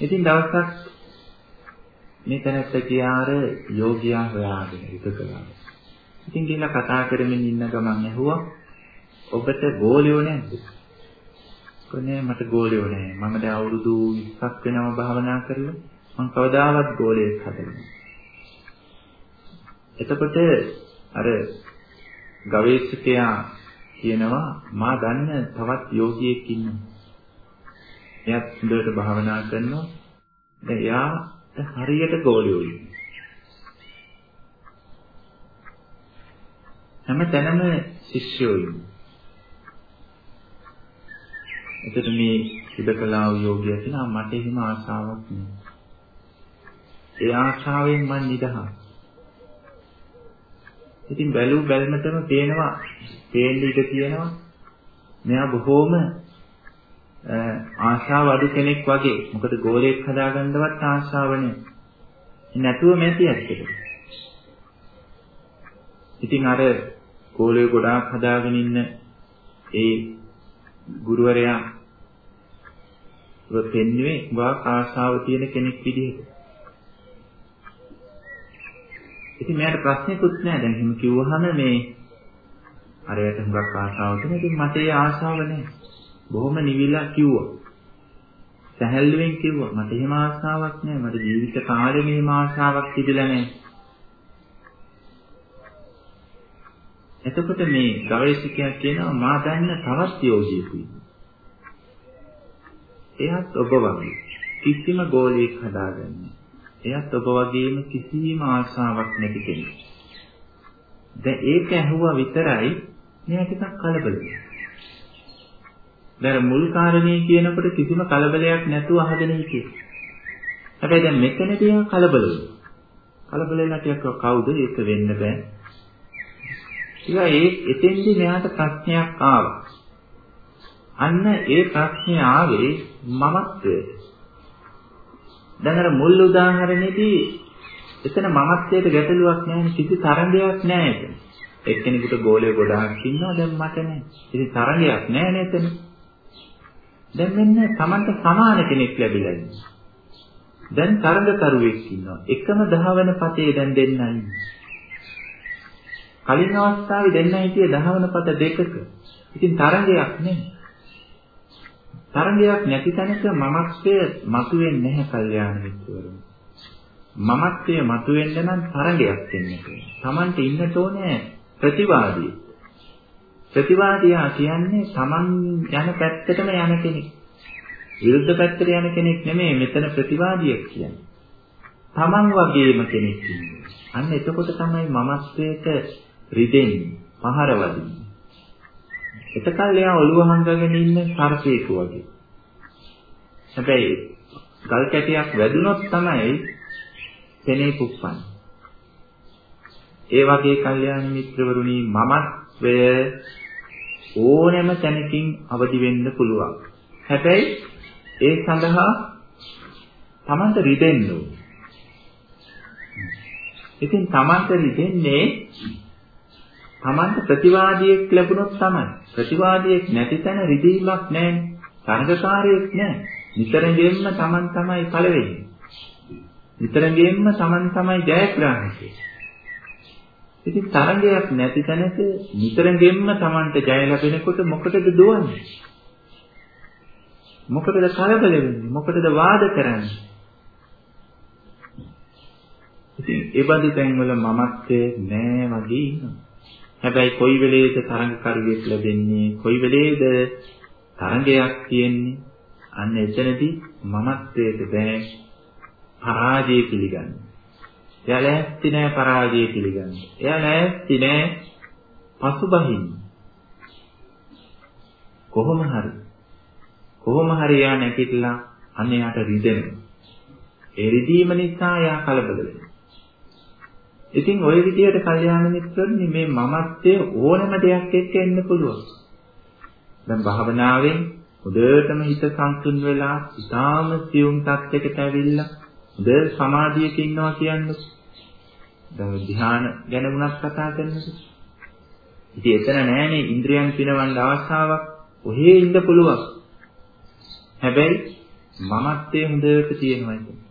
ඉතින් දවසක් මේ තැනත්ත කියාර යෝගියා හොයාගෙන ඉතකලා. ඉතින් ගිහිල්ලා කතා කරමින් ඉන්න ගමන් ඇහුවා ඔබට ගෝලියෝ නැද්ද? කොහේ මට ගෝලියෝ නැහැ. මම දැන් අවුරුදු 20ක් වෙනව භාවනා කරලා මම කවදාවත් ගෝලයක් හදන්නේ. එතකොට අර ගවේෂකයා කියනවා මා දන්න තවත් යෝගියෙක් ඉන්නවා. එයාත් හොඳට භාවනා කරනවා. දැන් එයා හරියට ගෝලියෝ ඉන්නේ. හැම තැනම ශිෂ්‍යයෝ ඉන්නේ. එතකොට මේ සුදකලාව යෝගිය කියනවා මට එහෙම ආසාවක් නෑ. ඒ ආශාවෙන් මම නිදහස්. ඉතින් බැලු බැලමටම පේනවා, පේන්න ඉඩ තියෙනවා. මෙයා බොහෝම ආශාව අඩු කෙනෙක් වගේ. මොකද ගෝලයක් හදාගන්නවත් ආශාව නැහැ. නැතුව මැති ඇත්තට. ඉතින් අර ගෝලය ගොඩාක් හදාගෙන ඉන්න ඒ ගුරුවරයා පෙන්වුවේ වාක් ආශාව තියෙන කෙනෙක් විදිහට. ඉතින් මෙයාට ප්‍රශ්නකුත් නෑ දැන් එහෙම කිව්වහම මේ අරයට හුඟක් ආශාවක් තියෙනවා. ඉතින් මට ඒ ආශාව නෑ. බොහොම නිවිලා කිව්වා. සැහැල්ලුවෙන් කිව්වා. මට එහෙම ආශාවක් නෑ. මට ජීවිත කාලෙම එහෙම ආශාවක් තිබිලා නෑ. එතකොට මේ ගවේෂකයා කියනවා මා දන්න තවත් යෝගියෙකු එයාත් ඔබ වගේ කිසිම ගෝලයක් හදාගන්නේ එයත් ඔබ වගේම කිසිම ආශාවක් නැති කෙනෙක්. දැන් ඒක ඇහුවා විතරයි මෙයා ටිකක් කලබල දැන් මුල් කාරණේ කියනකොට කිසිම කලබලයක් නැතුව අහගෙන හිටියේ. හැබැයි දැන් මෙතනදී එයා කලබල වෙනවා. කලබල වෙලා ටිකක් කවුද ඒක වෙන්න බෑ. ඊළඟ ඒ එතෙන්දී මෙයාට ප්‍රශ්නයක් ආවා. අන්න ඒ ප්‍රශ්නේ ආවේ මමත්වයට. දැන් අර මුල් උදාහරණෙදී එතන මමත්වයට ගැටලුවක් නැහැ කිසි තරංගයක් නැහැ එතන. එක්කෙනෙකුට ගෝලය ගොඩාක් ඉන්නවා දැන් මට නැහැ. ඉතින් තරංගයක් නැහැ නේද එතන? දැන් මෙන්න Tamanta සමාන කෙනෙක් ලැබිලා ඉන්නවා. දැන් තරඟකරුවෙක් ඉන්නවා. එකම දහවන පතේ දැන් දෙන්නයි ඉන්නේ. කලින් අවස්ථාවේ දෙන්න හිටියේ දහවන පත දෙකක. ඉතින් තරංගයක් නැහැ. තරංගයක් නැති තැනක මමත්වය මතුවෙන්නේ නැහැ කල්යාණ මිත්‍රවරුනි. මමත්වය මතුවෙන්න නම් තරංගයක් වෙන්න ඕනේ. Tamante ඉන්නට ඕනේ ප්‍රතිවාදී. ප්‍රතිවාදියා කියන්නේ Taman යන පැත්තටම යන කෙනෙක්. විරුද්ධ පැත්තට යන කෙනෙක් නෙමෙයි මෙතන ප්‍රතිවාදියෙක් කියන්නේ. Taman වගේම කෙනෙක් ඉන්නේ. අන්න එතකොට තමයි මමත්වයට රිදෙන්නේ, පහර වදින්නේ. එතකල් එයා ඔළුව හංගගෙන ඉන්න සර්පේක වගේ. හැබැයි ගල් කැටයක් වැදුනොත් තමයි පෙනේ කුප්පන්නේ. ඒ වගේ කල්යාණ මිත්‍රවරුනි මමත්වය ඕනෑම තැනකින් අවදි වෙන්න පුළුවන්. හැබැයි ඒ සඳහා තමන්ට රිදෙන්න ඕනේ. ඉතින් තමන්ට රිදෙන්නේ තමන්ට ප්‍රතිවාදියෙක් ලැබුණොත් තමයි. ප්‍රතිවාදියෙක් නැති තැන රිදීමක් නැහැ. තරඟකාරයෙක් නැහැ. නිතරගෙන්ම තමන් තමයි පළවෙනි. නිතරගෙන්ම තමන් තමයි ජයග්‍රාහකය. ඉතින් තරඟයක් නැති තැනක නිතරගෙන්ම තමන්ට ජය ලැබෙනකොට මොකටද දුවන්නේ? මොකටද කලබල වෙන්නේ? මොකටද වාද කරන්නේ? ඉතින් ඒ බඳු තැන්වල මමත්වයේ නෑ වගේ ඉන්නවා. හැබැයි කොයි වෙලේද තරඟකරුවෙක් ලැබෙන්නේ? කොයි වෙලේද තරඟයක් තියෙන්නේ? අන්න එතනදී මමත්වයට බෑ පරාජය පිළිගන්න. එයා ලෑස්ති නෑ පරාජය පිළිගන්න. එයා ලෑස්ති නෑ පසුබහින්න. කොහොම හරි කොහොම හරි එයා නැගිටලා අන්න එයාට රිදෙනවා. ඒ රිදීම නිසා එයා කලබල වෙනවා. ඉතින් ওই විදිහට කල්යාණ මිත්‍රොනි මේ මමත්වයේ ඕනම දෙයක් එක්ක එන්න පුළුවන්. දැන් භාවනාවෙන් හොඳටම හිත සංසුන් වෙලා ඉතාම සියුම් තත්යකට ඇවිල්ලා හොඳ සමාධියක ඉන්නවා කියන්නේ. දැන් ධ්‍යාන ගැන වුණත් කතා කරනකොට. ඉතින් එතන නෑනේ ඉන්ද්‍රියන් පිනවන්න අවස්ථාවක්. ඔහේ ඉන්න පුළුවන්. හැබැයි මමත්වයේ හොඳට තියෙනවා ඒක.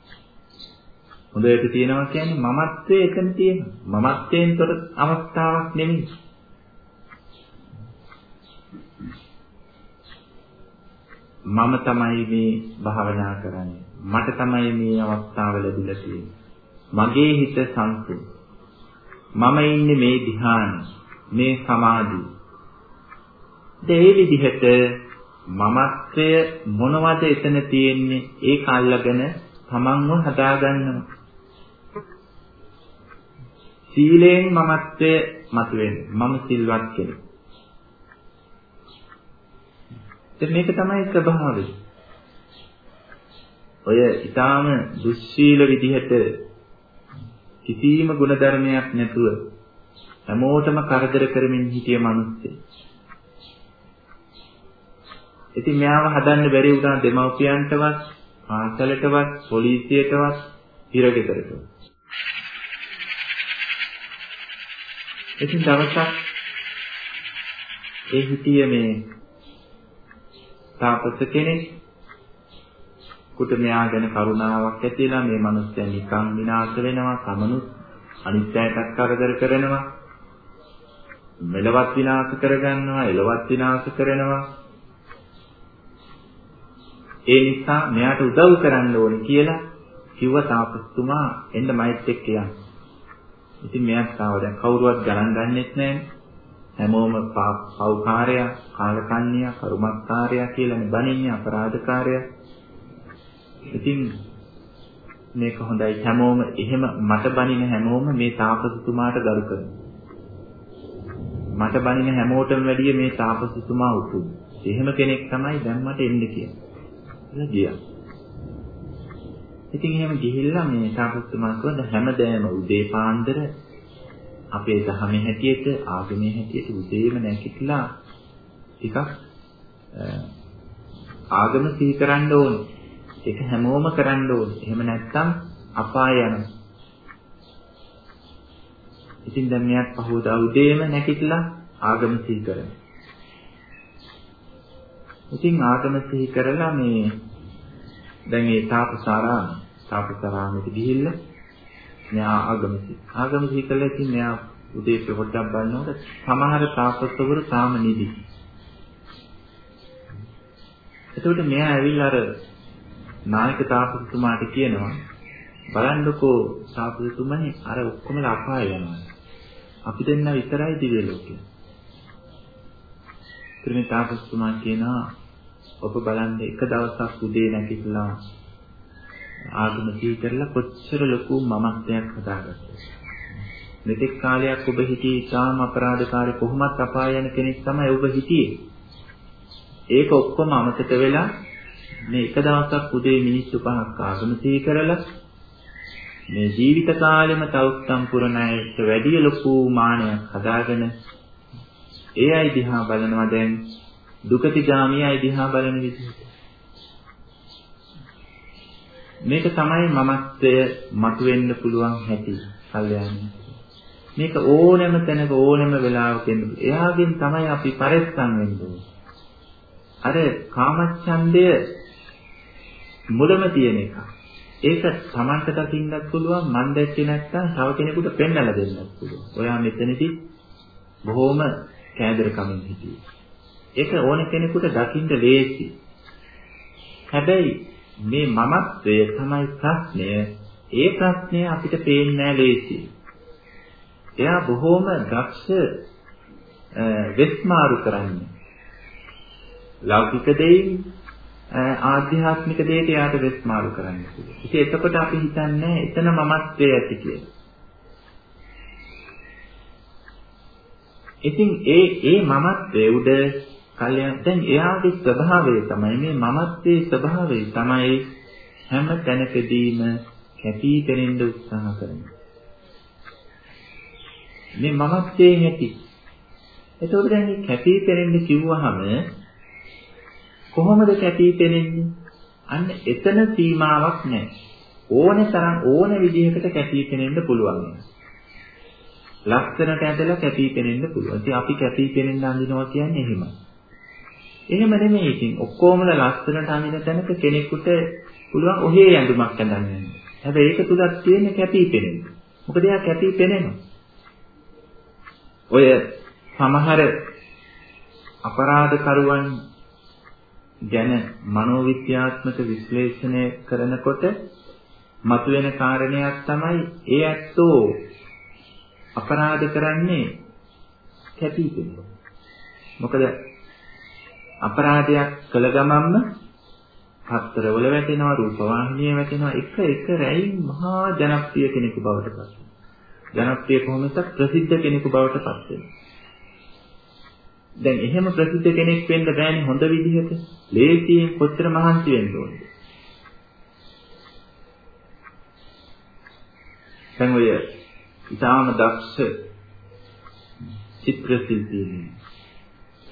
හොඳට තියෙනවා කියන්නේ මමත්වයේ එතන තියෙනවා. මමත්වයෙන් තොර අවස්ථාවක් නෙමෙයි. මම තමයි මේ භාවනා කරන්නේ. මට තමයි මේ අවස්ථාව ලැබිලා තියෙන්නේ. මගේ හිත සංසුන්. මම ඉන්නේ මේ ධ්‍යාන, මේ සමාධිය. ඒ විදිහට මමත්වය මොනවද එතන තියෙන්නේ ඒක අල්ලගෙන තමන්ව හදාගන්නවා. සීලයෙන් මමත්වය මතුවෙන්නේ. මම සිල්වත් කෙනෙක්. මේක තමයි ස්වභාවය. ඔය ඊටාම දුස්සීල විදිහට කිසිම ಗುಣධර්මයක් නැතුව හැමෝටම කරදර කරමින් හිටිය මිනිස්සෙක්. ඉතින් මෙයාව හදන්න බැරි වුණා දෙමව්පියන්ටවත්, ආසලටවත්, පොලිසියටවත්, හිරගෙදරටවත්. ඉතින් දවසක් ඒ හිටිය මේ තාපස කෙනෙක් කුට මෙයා ගැන කරුණාවක් ඇතිලා මේ මිනිස්සයා නිකන් විනාශ වෙනවා සමනුත් අනිත්‍යයටත් කරදර කරනවා මෙලවත් විනාශ කරගන්නවා එලවත් විනාශ කරනවා ඒ නිසා මෙයාට උදව් කරන්න ඕනේ කියලා කිව්ව තාපස්තුමා එන්න මයිත් එක්ක යන්න. ඉතින් මෙයාත් ආව දැන් කවුරුවත් ගණන් ගන්නෙත් නැහැ. හැමෝම පෞකාරය, කාලකන්ණිය, කරුමත්කාරය කියලානේ බණින්නේ අපරාධකාරය. ඉතින් මේක හොඳයි හැමෝම එහෙම මට බණින හැමෝම මේ තාපසතුමාට ගරු කරනවා. මට බණින හැමෝටම වැඩිය මේ තාපසතුමා උතුම්. එහෙම කෙනෙක් තමයි දැන් මට එන්න කියන්නේ. ගියා. ඉතින් එහෙම ගිහිල්ලා මේ තාපසතුමා කිව්වා හැමදෑම උදේ පාන්දර අපේ ධර්මයේ හැටියට ආගමේ හැටියට උදේම නැගිටලා ටිකක් ආගම සිහි කරන්න ඕනේ. ඒක හැමෝම කරන්න ඕනේ. එහෙම නැත්නම් අපාය යනවා. ඉතින් දැන් මෙයක් පහවදා උදේම නැගිටලා ආගම සිහි කරනවා. ඉතින් ආගම සිහි කරලා මේ දැන් ඒ තාපසාරාම තාපසාරාමෙට ගිහිල්ලා මෙයා ආගම සිහි ආගම සිහි කළා ඉතින් මෙයා උදේ පොඩ්ඩක් බලනකොට සමහර තාපසවරු තාම නිදි. එතකොට මෙයා ඇවිල්ලා අර නායක තාපසතුමාට කියනවා බලන්නකෝ තාපසතුමනි අර ඔක්කොම අපාය යනවා. අපි දෙන්න විතරයි දිව්‍ය ලෝකේ. ත්‍රිමේ තාපසතුමා කියනවා ඔබ බලන්න එක දවසක් උදේ නැගිටලා ආගම සිහි කරලා කොච්චර ලොකු මමත්වයක් හදාගත්තද. මෙතෙක් කාලයක් ඔබ හිටියේ ඉතාම අපරාධකාරී කොහොමත් අපාය යන කෙනෙක් තමයි ඔබ හිටියේ. ඒක ඔක්කොම අමතක වෙලා මේ එක දවසක් උදේ මිනිස්සු පහක් ආගම සිහි කරලා මේ ජීවිත කාලෙම තවුස්සම් පුරන අයට වැඩි ලොකු මානයක් හදාගෙන ඒ අය දිහා බලනවා දැන් දුකතිගාමී අය දිහා බලන විදිහට. මේක තමයි මමත්වය මතුවෙන්න පුළුවන් හැටි කල්යාණි. මේක ඕනෑම තැනක ඕනෑම වෙලාවක එන්න. එයාගෙන් තමයි අපි පරිස්සම් වෙන්න අර කාමච්ඡන්දය මුලම තියෙන එක. ඒක Tamanta දකින්නත් පුළුවන් මන් දැක්කේ නැත්නම් තව කෙනෙකුට පෙන්වලා දෙන්නත් පුළුවන්. ඔයා මෙතනදී බොහොම කෑදරකමින් හිටියේ. ඒක ඕන කෙනෙකුට දකින්න ලේසි. හැබැයි මේ මමත්වය තමයි ප්‍රශ්නය. ඒ ප්‍රශ්නය අපිට පේන්නේ නැහැ ලේසි. එයා බොහොම දක්ෂ වෙස්මාරු කරන්නේ. ලෞකික දෙයින් ආධ්‍යාත්මික දෙයට යාට වෙස්මාරු කරන්න පුළුවන්. ඉතින් එතකොට අපි හිතන්නේ එතන මමත්වයේ ඇති කියලා. ඉතින් ඒ ඒ මමත්වයේ උඩ කල්යන දැන් එයාගේ ස්වභාවය තමයි මේ මමත්වයේ ස්වභාවය තමයි හැම තැනකදීම කැපී පෙනෙන්න උත්සාහ කරන්නේ. මේ මමත්වයේ ඇති. එතකොට දැන් මේ කැපී පෙනෙන්න කිව්වහම කොහොමද කැපී පෙනෙන්නේ? අන්න එතන සීමාවක් නැහැ. ඕනේ තරම් ඕන විදිහකට කැපී පෙනෙන්න පුළුවන්. ලක්ෂණට ඇදලා කැපී පෙනෙන්න පුළුවන්. ඉතින් අපි කැපී පෙනෙන්න අඳිනවා කියන්නේ එහෙමයි. එහෙම නෙමෙයි ඉතින් ඔක්කොමල ලස්සනට අඳින තැනක කෙනෙකුට පුළුවන් ඔහේ ඇඳුමක් අඳින්න. හැබැයි ඒක තුලක් තියෙන කැපී පෙනෙන්න. මොකද එයා කැපී පෙනෙනවා. ඔය සමහර අපරාධකරුවන් ගැන මනෝවිද්‍යාත්මක විශ්ලේෂණය කරනකොට මතුවෙන කාරණයක් තමයි ඒ ඇත්තෝ අපරාධ කරන්නේ කැපී පෙනෙනවා. මොකද අපරාධයක් කළ ගමන්ම පත්තරවල වැටෙනවා රූපවාහිනියේ වැටෙනවා එක එක රැයින් මහා ජනප්‍රිය කෙනෙකු බවට පත් වෙනවා. ජනප්‍රිය කොහොමද ප්‍රසිද්ධ කෙනෙකු බවට පත් වෙනවා. දැන් එහෙම ප්‍රසිද්ධ කෙනෙක් වෙන්න බෑනේ හොඳ විදිහට. ලේසියෙන් කොච්චර මහන්සි වෙන්න ඕනද? දැන් ඔය ඉතාම දක්ෂ චිත්‍ර ශිල්පී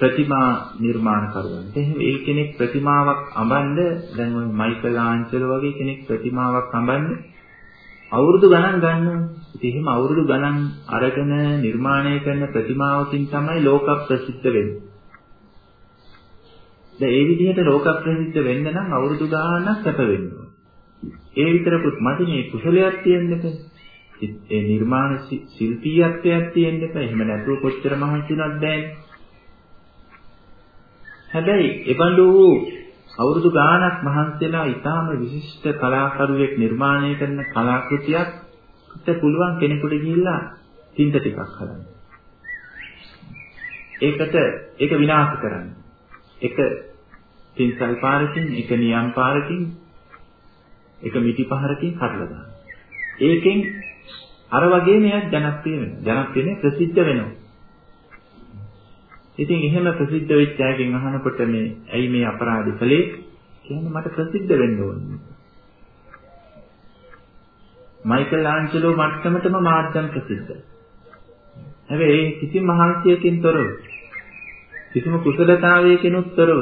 ප්‍රතිමා නිර්මාණ කරවන්න. එහෙනම් ඒ කෙනෙක් ප්‍රතිමාවක් අඹන්න දැන් ඔය මයිකල් ආන්චලෝ වගේ කෙනෙක් ප්‍රතිමාවක් අඹන්න අවුරුදු ගණන් ගන්නවා. ඉතින් එහෙම අවුරුදු ගණන් අරගෙන නිර්මාණය කරන ප්‍රතිමාවකින් තමයි ලෝක ප්‍රසිද්ධ වෙන්නේ. දැන් ඒ විදිහට ලෝක ප්‍රසිද්ධ වෙන්න නම් අවුරුදු ගාණක් කැප වෙන්න ඒ විතරකුත් මදි මේ කුසලයක් තියෙන්න ඒ නිර්මාණ ශිල්පීයත්වයක් තියෙන්න එපා. එහෙම නැතුව කොච්චර මහන්සි වුණත් බෑනේ. හැබැයි එබඳු අවුරුදු ගාණක් මහන්සිලා ඊටාම විශිෂ්ට කලාකරුවෙක් නිර්මාණය කරන කලාකෘතියක් පුළුවන් කෙනෙකුට ගිහිල්ලා තින්ත ටිකක් හදන්න. ඒකට ඒක විනාශ කරන්න. එක තින්සල් පාරකින්, එක නියම් පාරකින්, එක මිටි පහරකින් කඩලා දාන්න. ඒකෙන් අර වගේ මෙයක් ජනප්‍රිය වෙනවා. ජනප්‍රියනේ ප්‍රසිද්ධ වෙනවා. ඉතින් එහෙම ප්‍රසිද්ධ වෙච්ච අයගෙන් අහනකොට මේ ඇයි මේ අපරාධ කළේ? කියන්නේ මට ප්‍රසිද්ධ වෙන්න ඕනේ. මයිකල් ආන්ජලෝ මට්ටමටම මාර්ගම් ප්‍රසිද්ධයි. හැබැයි ඒ කිසිම මහන්සියකින් තොරව කිසිම කුසලතාවයකිනුත් තොරව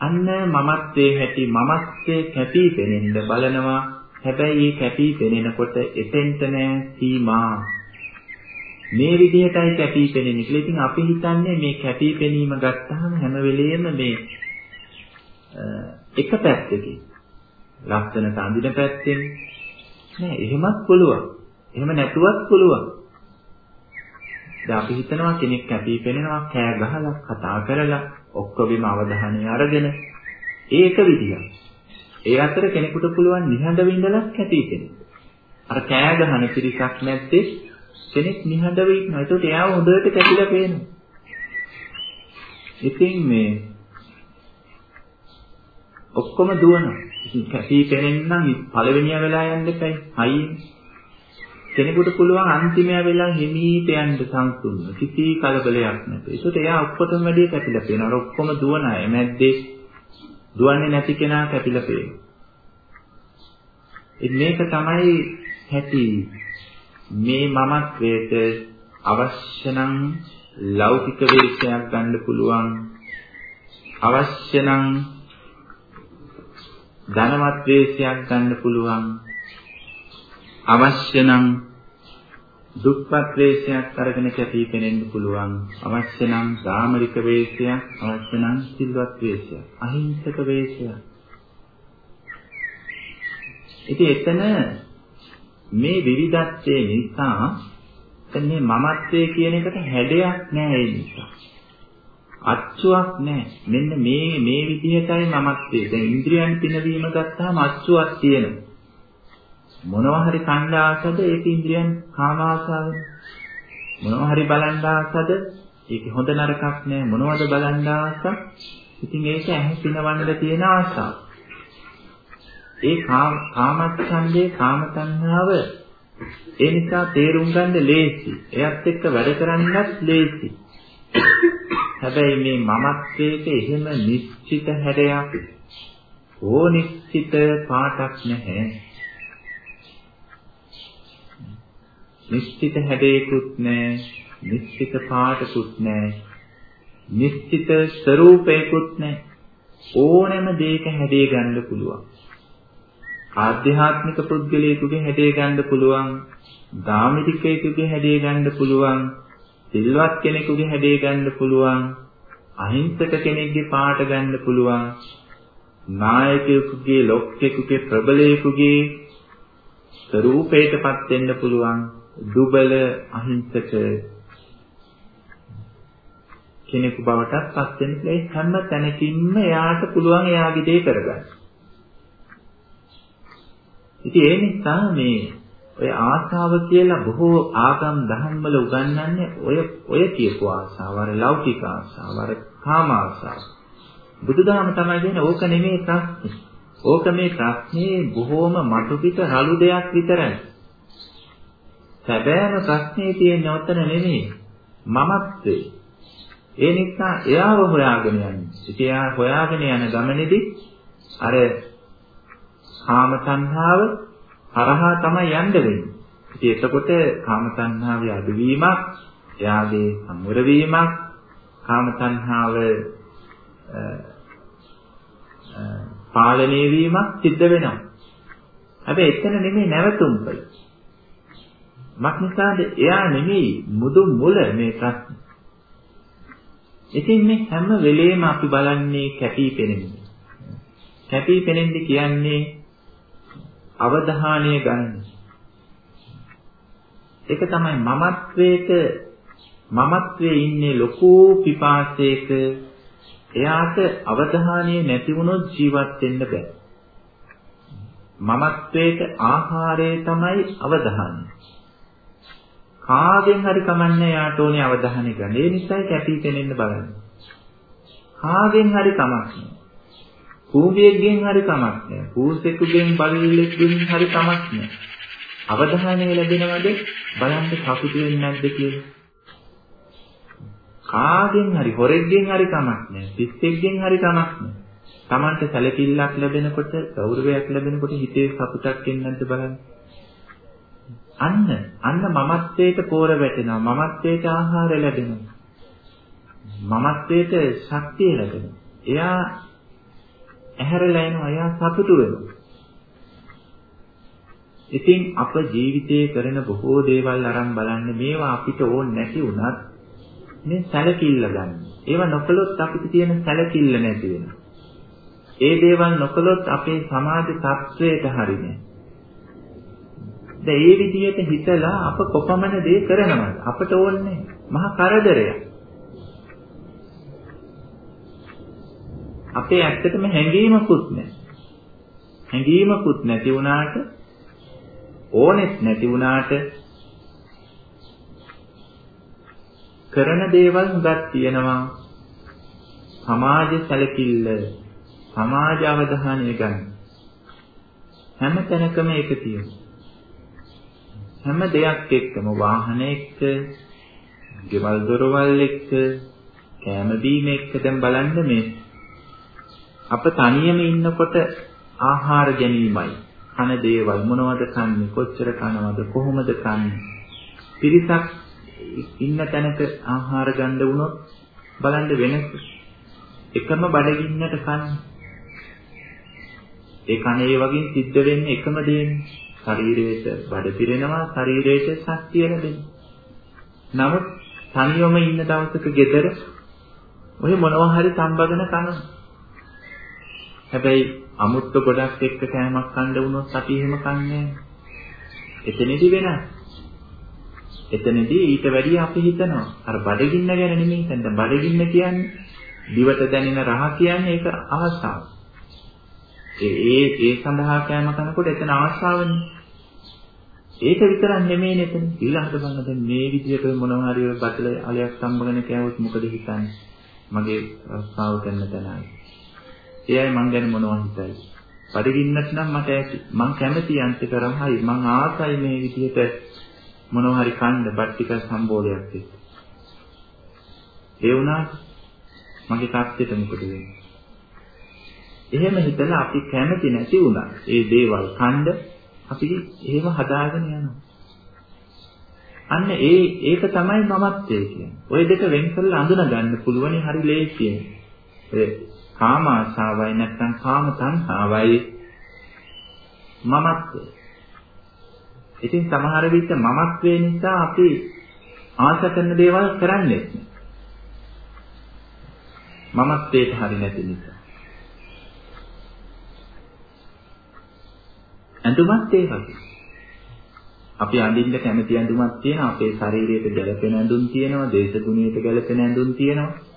අන්න මමත්වයේ හැටි මමත්වයේ කැපී පෙනෙන්න බලනවා හැබැයි මේ කැපී පෙනෙනකොට එතෙන්ට නෑ සීමා මේ විදිහටයි කැපී පෙනෙන්නේ කියලා. ඉතින් අපි හිතන්නේ මේ කැපී පෙනීම ගත්තාම හැම වෙලෙම මේ එක පැත්තකින් ලස්සනට අඳින පැත්තෙන් නෑ එහෙමත් පුළුවන්. එහෙම නැතුවත් පුළුවන්. දැන් අපි හිතනවා කෙනෙක් කැපී පෙනෙනවා කෑ ගහලා කතා කරලා ඔක්කොගෙම අවධානය අරගෙන ඒක විදියක්. ඒ අතර කෙනෙකුට පුළුවන් නිහඬව ඉඳලා කැපී පෙනෙන්න. අර කෑ ගහන පිරිසක් නැත්තේ කෙනෙක් නිහඬව ඉන්නවා. ඒකට එයාව හොඳට කැපිලා පේනවා. ඉතින් මේ ඔක්කොම දුවනවා. ඉතින් කැපී පෙනෙන්නම් පළවෙනිය වෙලා යන්න එපයි. හයියෙන්. කෙනෙකුට පුළුවන් අන්තිමය වෙලා හිමීට යන්න සංසුන්ව. කිසි කලබලයක් නැතුව. ඒකට එයා ඔක්කොටම වැඩි කැපිලා පේනවා. අර ඔක්කොම දුවන අය මැද්දේ දුවන්නේ නැති කෙනා කැපිලා පේනවා. මේක තමයි ඇති මේ මමත්වයට අවශ්‍ය නම් ලෞකික වේශයක් ගන්න පුළුවන්. අවශ්‍ය නම් ධනවත් වේශයක් ගන්න පුළුවන්. අවශ්‍ය නම් දුක්පත් වේශයක් අරගෙන කැපී පෙනෙන්න පුළුවන්. අවශ්‍ය නම් ධාමරික වේශයක් අවශ්‍ය නම් සිල්වත් වේශයක් අහිංසක වේශයක්. ඉතින් එතන මේ විවිධත්වයේ නිසා මේ මමත්වයේ කියන එකට හැඩයක් නැහැ ඒ නිසා. අච්චුවක් නැහැ. මෙන්න මේ මේ විදිහටයි මමත්වයේ. දැන් ඉන්ද්‍රියන් පිනවීම ගත්තාම අච්චුවක් තියෙනවා. මොනවා හරි කණ්ඩ ආසද ඒක ඉන්ද්‍රියන් කාම ආසාවනේ. මොනවා හරි බලන්න ආසද ඒක හොඳ නරකක් නෑ මොනවද බලන්න ආස? ඉතින් ඒක ඇහැ පිනවන්න තියෙන ආසාව. ඒ කාමච්ඡන්දේ කාම තණ්හාව ඒ නිසා තේරුම් ගන්න ලේසි. එයත් එක්ක වැඩ කරන්නත් ලේසි. හැබැයි මේ මමත්වයක එහෙම නිශ්චිත හැඩයක් ඕ නිශ්චිත පාටක් නැහැ. නිශ්චිත හැඩයකුත් නැහැ, නිශ්චිත පාටකුත් නැහැ. නිශ්චිත ස්වરૂපයකුත් නැහැ. ඕනෑම දෙයක හැඩය ගන්න පුළුවන්. ආධ්‍යාත්මික පුද්ගලයෙකුගේ හැඩය ගන්න පුළුවන්. ධාමිතිකයෙකුගේ හැඩය ගන්න පුළුවන්. සිල්වත් කෙනෙකුගේ හැඩය ගන්න පුළුවන්. අහිංසක කෙනෙක්ගේ පාට ගන්න පුළුවන්. නායකයෙකුගේ ලොක්කෙකුගේ ප්‍රබලයෙකුගේ ස්වરૂපයටපත් වෙන්න පුළුවන්. දුබල අහිංසක කෙනෙකු බවටත් පත් වෙන්න හැම තැනකින්ම එයාට පුළුවන් එයාගේ දේ කරගන්න. ඉතින් ඒ නිසා මේ ඔය ආශාව කියලා බොහෝ ආගම් දහම් වල උගන්වන්නේ ඔය ඔය කියපු ආශාව, අර ලෞකික ආශාව, අර කාම ආශාව. බුදුදහම තමයි කියන්නේ ඕක නෙමෙයි ප්‍රශ්නේ. ඕක මේ ප්‍රශ්නේ බොහෝම මතු පිට රළු දෙයක් විතරයි. සැබෑම ප්‍රශ්නේ තියෙන්නේ ඔතන නෙමෙයි. මමත්වේ. ඒ නිසා එයාව හොයාගෙන යන්නේ. ඉතින් එයා හොයාගෙන යන ගමනේදී අර කාම තණ්හාව හරහා තමයි යන්න වෙන්නේ. ඉතින් එතකොට කාම තණ්හාවේ අඩුවීමක්, එයාගේ සම්වර වීමක්, කාම තණ්හාව පාලනය වීමක් සිද්ධ වෙනවා. හැබැයි එතන නෙමෙයි නැවතුම්පල. මක්නිසාද එයා නෙමෙයි මුදු මුල මේ ප්‍රශ්නේ. ඉතින් මේ හැම වෙලේම අපි බලන්නේ කැපී පෙනෙන්නේ. කැපී පෙනෙන්නේ කියන්නේ අවධානය ගන්න. ඒක තමයි මමත්වයක මමත්වයේ ඉන්නේ ලොකු පිපාසයක එයාට අවධානය නැති වුණොත් ජීවත් වෙන්න බෑ. මමත්වයට ආහාරය තමයි අවධානය. කාගෙන් හරි කමන්නේ යාට ඕනේ අවධානය ගන්න. ඒ නිසා කැපී පෙනෙන්න බලන්න. කාගෙන් හරි කමක් නෑ. කූඹියෙක්ගෙන් හරි කමක් නැහැ. පූසෙකුගෙන් බල්ලෙක්ගෙන් හරි කමක් නැහැ. අවධානය ලැබෙනවද බලන්න සතුටු වෙන්නේ නැද්ද කියලා. කාගෙන් හරි හොරෙක්ගෙන් හරි කමක් නැහැ. පිස්සෙක්ගෙන් හරි කමක් නැහැ. Tamante සැලකිල්ලක් ලැබෙනකොට ගෞරවයක් ලැබෙනකොට හිතේ සතුටක් එන්නේ නැද්ද බලන්න. අන්න අන්න මමත්වයට පෝර වැටෙනවා. මමත්වයට ආහාර ලැබෙනවා. මමත්වයට ශක්තිය ලැබෙනවා. එයා ඇහැරලා එනවා එයා සතුටු වෙනවා. ඉතින් අප ජීවිතයේ කරන බොහෝ දේවල් අරන් බලන්න මේවා අපිට ඕන නැති වුණත් මේ සැලකිල්ල ගන්න. ඒවා නොකළොත් අපිට තියෙන සැලකිල්ල නැති වෙනවා. ඒ දේවල් නොකළොත් අපේ සමාජ තත්ත්වයට හරිනේ. දැන් මේ විදිහට හිතලා අප කොපමණ දේ කරනවද? අපට ඕනේ මහා කරදරයක්. අපේ ඇත්තටම හැඟීමකුත් නැහැ. හැඟීමකුත් නැති වුණාට ඕනෙත් නැති වුණාට කරන දේවල් හුඟක් තියෙනවා. සමාජ සැලකිල්ල, සමාජ අවධානය ගන්න. හැම තැනකම ඒක තියෙනවා. හැම දෙයක් එක්කම වාහන එක්ක, ගෙවල් දොරවල් එක්ක, කෑම බීම එක්ක දැන් බලන්න මේ අප තනියම ඉන්නකොට ආහාර ගැනීමයි. කන දේවල් මොනවද කන්නේ? කොච්චර කනවද? කොහොමද කන්නේ? පිරිසක් ඉන්න තැනක ආහාර ගන්න වුණොත් බලන්න වෙනස එකම බඩගින්නට කන්නේ. ඒ කනේ වගේ සිද්ධ වෙන්නේ එකම දෙන්නේ ශරීරයට බඩ පිරෙනවා ශරීරයට ශක්තිය ලැබෙනවා. නමුත් තනියම ඉන්න දවසක ගෙදර ඔය මොනවා හරි සම්බගන කනවා. හැබැයි අමුත්ත ගොඩක් එක්ක කෑමක් කන්න වුණොත් අපි එහෙම කන්නේ එතනදී වෙනස්. එතනදී ඊට වැඩිය අපි හිතනවා අර බඩගින්න ගැන නෙමෙයි හිතන්නේ. බඩගින්න කියන්නේ දිවට දැනෙන රහ කියන්නේ ඒක අවස්ථාව. ඒ ඒ ඒ සඳහා කෑම කනකොට එතන අවස්ථාවනේ. ඒක විතරක් නෙමෙයි නේද? ඊළඟට බලන්න දැන් මේ විදිහට මොනවා හරි බටල අලයක් සම්බගෙන කෑවොත් මොකද හිතන්නේ? මගේ රස්සාව කරන තැනයි. එයයි මං ගැන මොනවා හිතයි. බඩගින්නට නම් මට ඇති. මං කැමති අන්ත කරහයි. මං ආසයි මේ විදිහට මොනවා හරි කන්න බට්ටික සම්බෝලයක් එක්ක. ඒ වුණාට මගේ තාත්තට මොකද වෙන්නේ? එහෙම හිතලා අපි කැමති නැති වුණා. ඒ දේවල් කන්න අපි එහෙම හදාගෙන යනවා. අන්න ඒ ඒක තමයි මමත්වය කියන්නේ. ওই දෙක වෙන් කරලා අඳුන ගන්න පුළුවන් හරි ලේසියෙන්. කාම ආශාවයි නැත්නම් කාම තණ්හාවයි මමත්වය. ඉතින් සමහර විට මමත්වයේ නිසා අපි ආශ කරන දේවල් කරන්නේ මමත්වයට හරි නැති නිසා. ඇඳුමත් ඒ වගේ. අපි අඳින්න කැමති ඇඳුමක් තියෙනවා අපේ ශරීරයට ගැළපෙන ඇඳුම් තියෙනවා දේශ ගුණයට ගැළපෙන ඇඳුම් තියෙනවා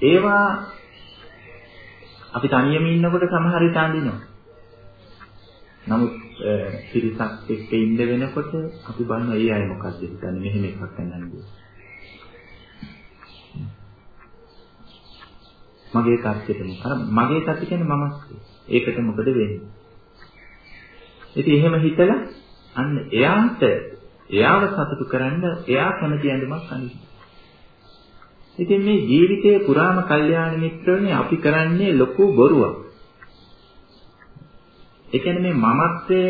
ඒවා අපි තනියම ඉන්නකොට සමහර විට අඳිනවා. නමුත් පිරිසක් එක්ක ඉන්න වෙනකොට අපි බලනවා ඒ අය මොකක්ද හිතන්නේ මෙහෙම එකක් නැන්නේ. මගේ කර්තෙට මොකද? මගේ කර්තෙ කියන්නේ මමත්. ඒකට මොකද වෙන්නේ? ඉතින් එහෙම හිතලා අන්න එයාට එයාව සතුටු කරන්න එයා කැමති ඇඳුමක් අඳින්න. ඉතින් මේ ජීවිතයේ පුරාම කල්යාණ මිත්‍රෝනේ අපි කරන්නේ ලොකු බොරුවක්. ඒ කියන්නේ මේ මමත්වය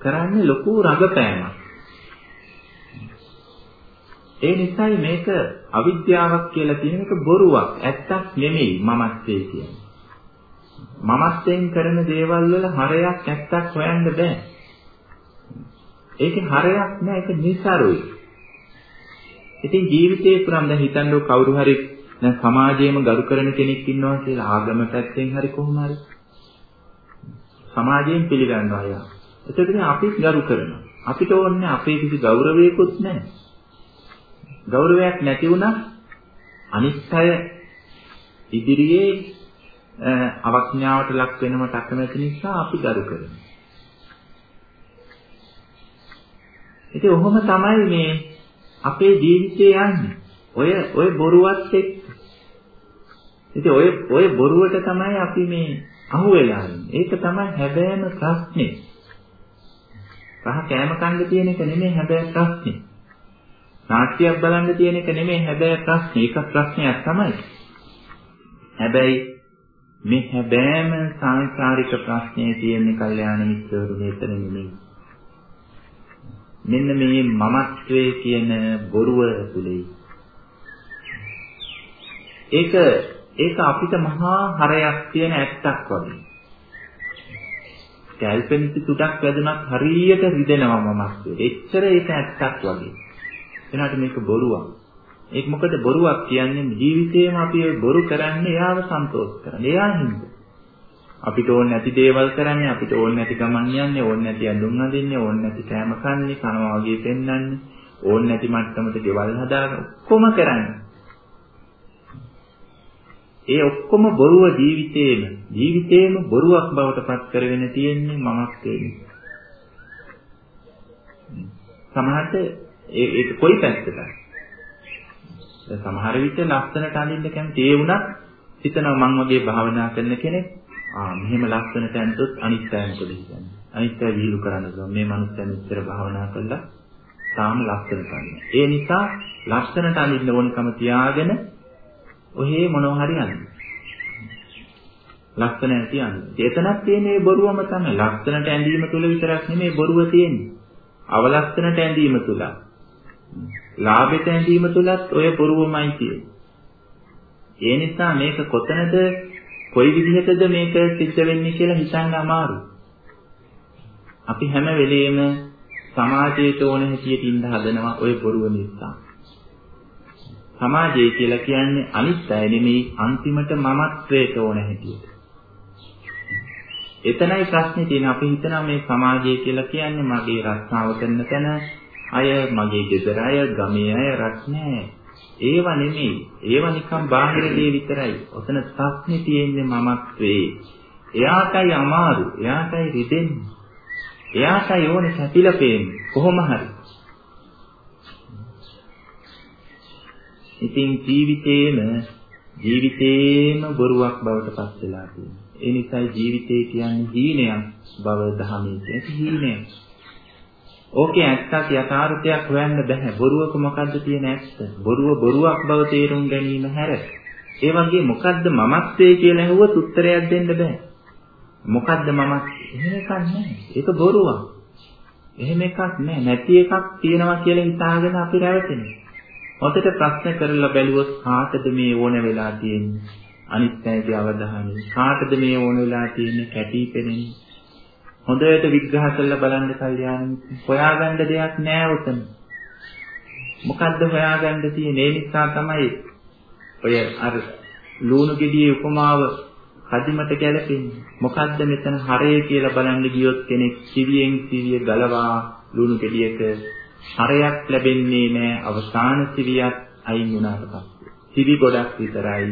කරන්නේ ලොකු රඟපෑමක්. ඒ නිසායි මේක අවිද්‍යාවක් කියලා කියන එක බොරුවක්. ඇත්තක් නෙමෙයි මමත්වයේ කියන්නේ. මමත්වයෙන් කරන දේවල් වල හරයක් ඇත්තක් හොයන්න බෑ. ඒකේ හරයක් නෑ ඒක નિසරුයි. ඉතින් ජීවිතේ පුරාම දැන් හිතන්නකො කවුරු හරි දැන් සමාජයේම ගරු කරන කෙනෙක් ඉන්නවා කියලා ආගම පැත්තෙන් හරි කොහොම හරි සමාජයෙන් පිළිගන්නවා යා. එතකොට අපි ගරු කරනවා. අපිට ඕනේ අපේ කිසි ගෞරවයකුත් නැහැ. ගෞරවයක් නැති වුණා අනිත් අය ඉදිරියේ අවඥාවට ලක් වෙනවට අකමැති නිසා අපි ගරු කරනවා. ඉතින් ඔහොම තමයි මේ අපේ ජීවිතේ යන්නේ. ඔය ඔය බොරුවත් එක්ක. ඉතින් ඔය ඔය බොරුවට තමයි අපි මේ අහු වෙලා ඉන්නේ. ඒක තමයි හැබෑම ප්‍රශ්නේ. රහ කෑම කන්න තියෙන එක නෙමෙයි හැබෑ ප්‍රශ්නේ. නාට්‍යයක් බලන්න තියෙන එක නෙමෙයි හැබෑ ප්‍රශ්නේ. ඒක ප්‍රශ්නයක් තමයි. හැබැයි මේ හැබෑම සංසාරික ප්‍රශ්නේ තියෙන කල්යාණ මිත්‍රවරු මෙතන නෙමෙයි. මෙන්න මේ මමත්වයේ කියන බොරුව තුලයි. ඒක ඒක අපිට මහා හරයක් තියෙන ඇත්තක් වගේ. කැල්පෙන්ති තුඩක් වැදුනත් හරියට රිදෙනවා මමත්වයේ. එච්චර ඒක ඇත්තක් වගේ. එනකට මේක බොරුවක්. ඒක මොකද බොරුවක් කියන්නේ ජීවිතේම අපි බොරු කරන්නේ එයාව සන්තෝෂ කරන්න. එයා හින්දා. අපිට ඕනේ නැති දේවල් කරන්නේ අපිට ඕනේ නැති ගමන් යන්නේ ඕනේ නැති ඇඳුම් අඳින්නේ ඕනේ නැති කෑම කන්නේ කනවා වගේ පෙන්වන්නේ ඕනේ නැති මට්ටමට ගෙවල් හදාගෙන ඔක්කොම කරන්නේ. ඒ ඔක්කොම බොරුව ජීවිතේම ජීවිතේම බොරුවක් බවට පත් කරගෙන තියෙන්නේ මමක් තේන්නේ සමහරට ඒක කොයි පැත්තටද? සමහර විට ලස්සනට අඳින්න කැමති ඒ වුණත් හිතනවා මං වගේ භාවනා කරන කෙනෙක් ආ මෙහෙම ලස්සනට ඇන්තොත් අනිත් අය මොකද හිතන්නේ? අනිත් අය විහිළු කරන්න පුළුවන්. මේ මනුස්සයා මෙච්චර භාවනා කළා තාම ලස්සනට අඳින්න. ඒ නිසා ලස්සනට අඳින්න ඕනකම තියාගෙන ඔහේ මොනව හරි අඳින්න. ලස්සන ඇති අඳින. එතනක් තියෙන මේ බොරුවම තමයි. ලස්සනට ඇඳීම තුල විතරක් නෙමෙයි බොරුව තියෙන්නේ. අවලස්සනට ඇඳීම තුල. ලාභයට ඇඳීම තුලත් ඔය බොරුවමයි තියෙන්නේ. ඒ නිසා මේක කොතනද කොයි විදිහටද මේක සිද්ධ වෙන්නේ කියලා හිතන්න අමාරුයි. අපි හැම වෙලෙම සමාජයට ඕන හැටියට ඉන්න හදනවා ওই බොරුව නිසා. සමාජය කියලා කියන්නේ අනිත් අය නෙමෙයි අන්තිමට මමත්වයට ඕන හැටියට. එතනයි ප්‍රශ්නේ තියෙන්නේ අපි හිතනවා මේ සමාජය කියලා කියන්නේ මගේ රස්සාව කරන තැන අය මගේ ගෙදර අය ගමේ අය රත් නෑ ඒව නෙමෙයි. ඒව නිකන් බාහිර දේ විතරයි. ඔතන ප්‍රශ්නේ තියෙන්නේ මමත්වේ එයාටයි අමාරු. එයාටයි රිදෙන්නේ. එයාටයි ඕනේ සැපිලා පේන්නේ. කොහොම හරි. ඉතින් ජීවිතේම ජීවිතේම බොරුවක් බවට පත් වෙලා තියෙනවා. ඒ නිසා ජීවිතේ කියන්නේ හීනයක් බව දහමේ. තියෙන හීනයක්. ඕකේ ඇත්තක් යථාර්ථයක් හොයන්න බෑ. බොරුවක මොකද්ද තියෙන ඇත්ත? බොරුව බොරුවක් බව තේරුම් ගැනීම හැර. ඒ වගේ මොකද්ද මමත්වයේ කියලා ඇහුවොත් උත්තරයක් දෙන්න බෑ. මොකද්ද මමත්? එහෙම එකක් නැහැ. ඒක බොරුවක්. එහෙම එකක් නැහැ. නැති එකක් තියෙනවා කියලා හිතාගෙන අපි රැවටෙනවා. හොතට ප්‍රශ්න කරලා බැලුවොත් කාටද මේ ඕන වෙලා තියෙන්නේ? අනිත් පැයේ අවධානය. කාටද මේ ඕන වෙලා තියෙන්නේ? කැටි පෙනෙන්නේ. හොඳට විග්‍රහ කරලා බලන්න කල්යාණ හොයාගන්න දෙයක් නෑ උතන. මොකද්ද හොයාගන්න තියෙන්නේ? ඒ නිසා තමයි ඔය අර ලුණු ගෙඩියේ උපමාව කදිමට ගැලපෙන්නේ. මොකද්ද මෙතන හරය කියලා බලන්න ගියොත් කෙනෙක් සිවියෙන් සිවිය ගලවා ලුණු ගෙඩියක හරයක් ලැබෙන්නේ නැහැ අවසාන සිවියක් අයින් වුණාට පස්සේ. සිවි ගොඩක් විතරයි.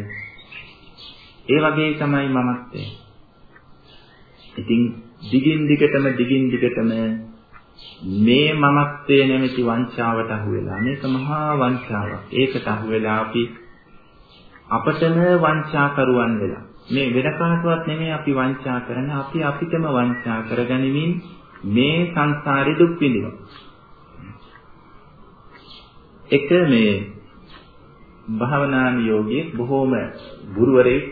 ඒ වගේ තමයි මමත් ඉතින් දිගින් දිගටම දිගින් දිගටම මේ මමත්වයේ නැමැති වංචාවට අහු වෙලා මේක මහා වංචාවක්. ඒකට අහු වෙලා අපි අපටම වංචා කරුවන් වෙලා මේ වෙන කාටවත් නෙමෙයි අපි වංචා කරන්නේ අපි අපිටම වංචා කරගනිමින් මේ සංසාරේ දුක් විඳිනවා. එක මේ භාවනා නියෝගයේ බොහෝම ගුරුවරයෙක්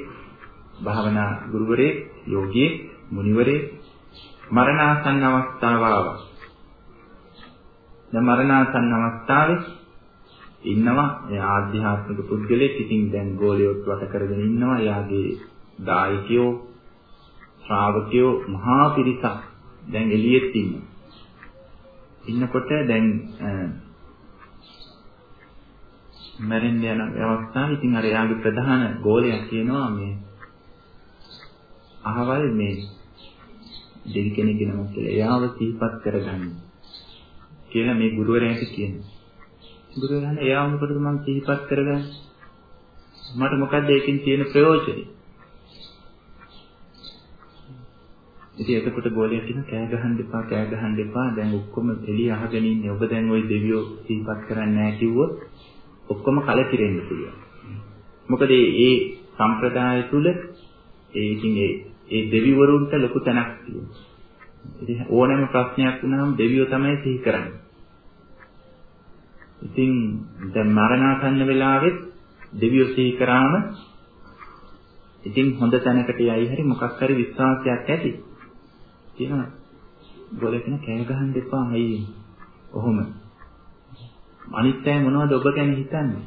භාවනා ගුරුවරයෙක් යෝගී මුනිවරයෙක් මරණාසන්න අවස්ථාව ආවා. දැන් මරණාසන්න අවස්ථාවේ ඉන්නවා ඒ ආධ්‍යාත්මික පුද්ගලෙක් ඉතින් දැන් ගෝලියොත් වට කරගෙන ඉන්නවා එයාගේ දායකයෝ ශ්‍රාවකයෝ මහා පිරිසක් දැන් එළියෙත් ඉන්නවා. ඉන්නකොට දැන් මැරෙන්න යන අවස්ථාවේ ඉතින් අර එයාගේ ප්‍රධාන ගෝලයා කියනවා මේ අහවල් මේ දෙවි කෙනෙක් නමක් කියලා එයාව සිහිපත් කරගන්න කියලා මේ ගුරුවරයාට කියනවා. ගුරුවරයා එයාව මොකටද මම සිහිපත් කරගන්නේ? මට මොකද්ද ඒකෙන් තියෙන ප්‍රයෝජනේ? ඉතින් එතකොට ගෝලයා කියන කෑ ගහන්න එපා කෑ ගහන්න එපා දැන් ඔක්කොම එළිය අහගෙන ඉන්නේ ඔබ දැන් ওই දෙවියෝ සිහිපත් කරන්නේ නැහැ කිව්වොත් ඔක්කොම කලකිරෙන්න පුළුවන්. මොකද මේ සම්ප්‍රදාය තුල ඒ ඉතින් ඒ ඒ දෙවිවරුන්ට ලොකු තැනක් තියෙනවා. ඉතින් ඕනෑම ප්‍රශ්නයක් වුණාම දෙවියෝ තමයි සිහි කරන්නේ. ඉතින් දැන් මරණාසන්න වෙලාවෙත් දෙවියෝ සිහි කරාම ඉතින් හොඳ තැනකට යයි හරි මොකක් හරි විශ්වාසයක් ඇති. කියනවා. ගොලකින කෑ ගහන්න එපා අයියේ. ඔහොම අනිත් අය මොනවද ඔබ ගැන හිතන්නේ?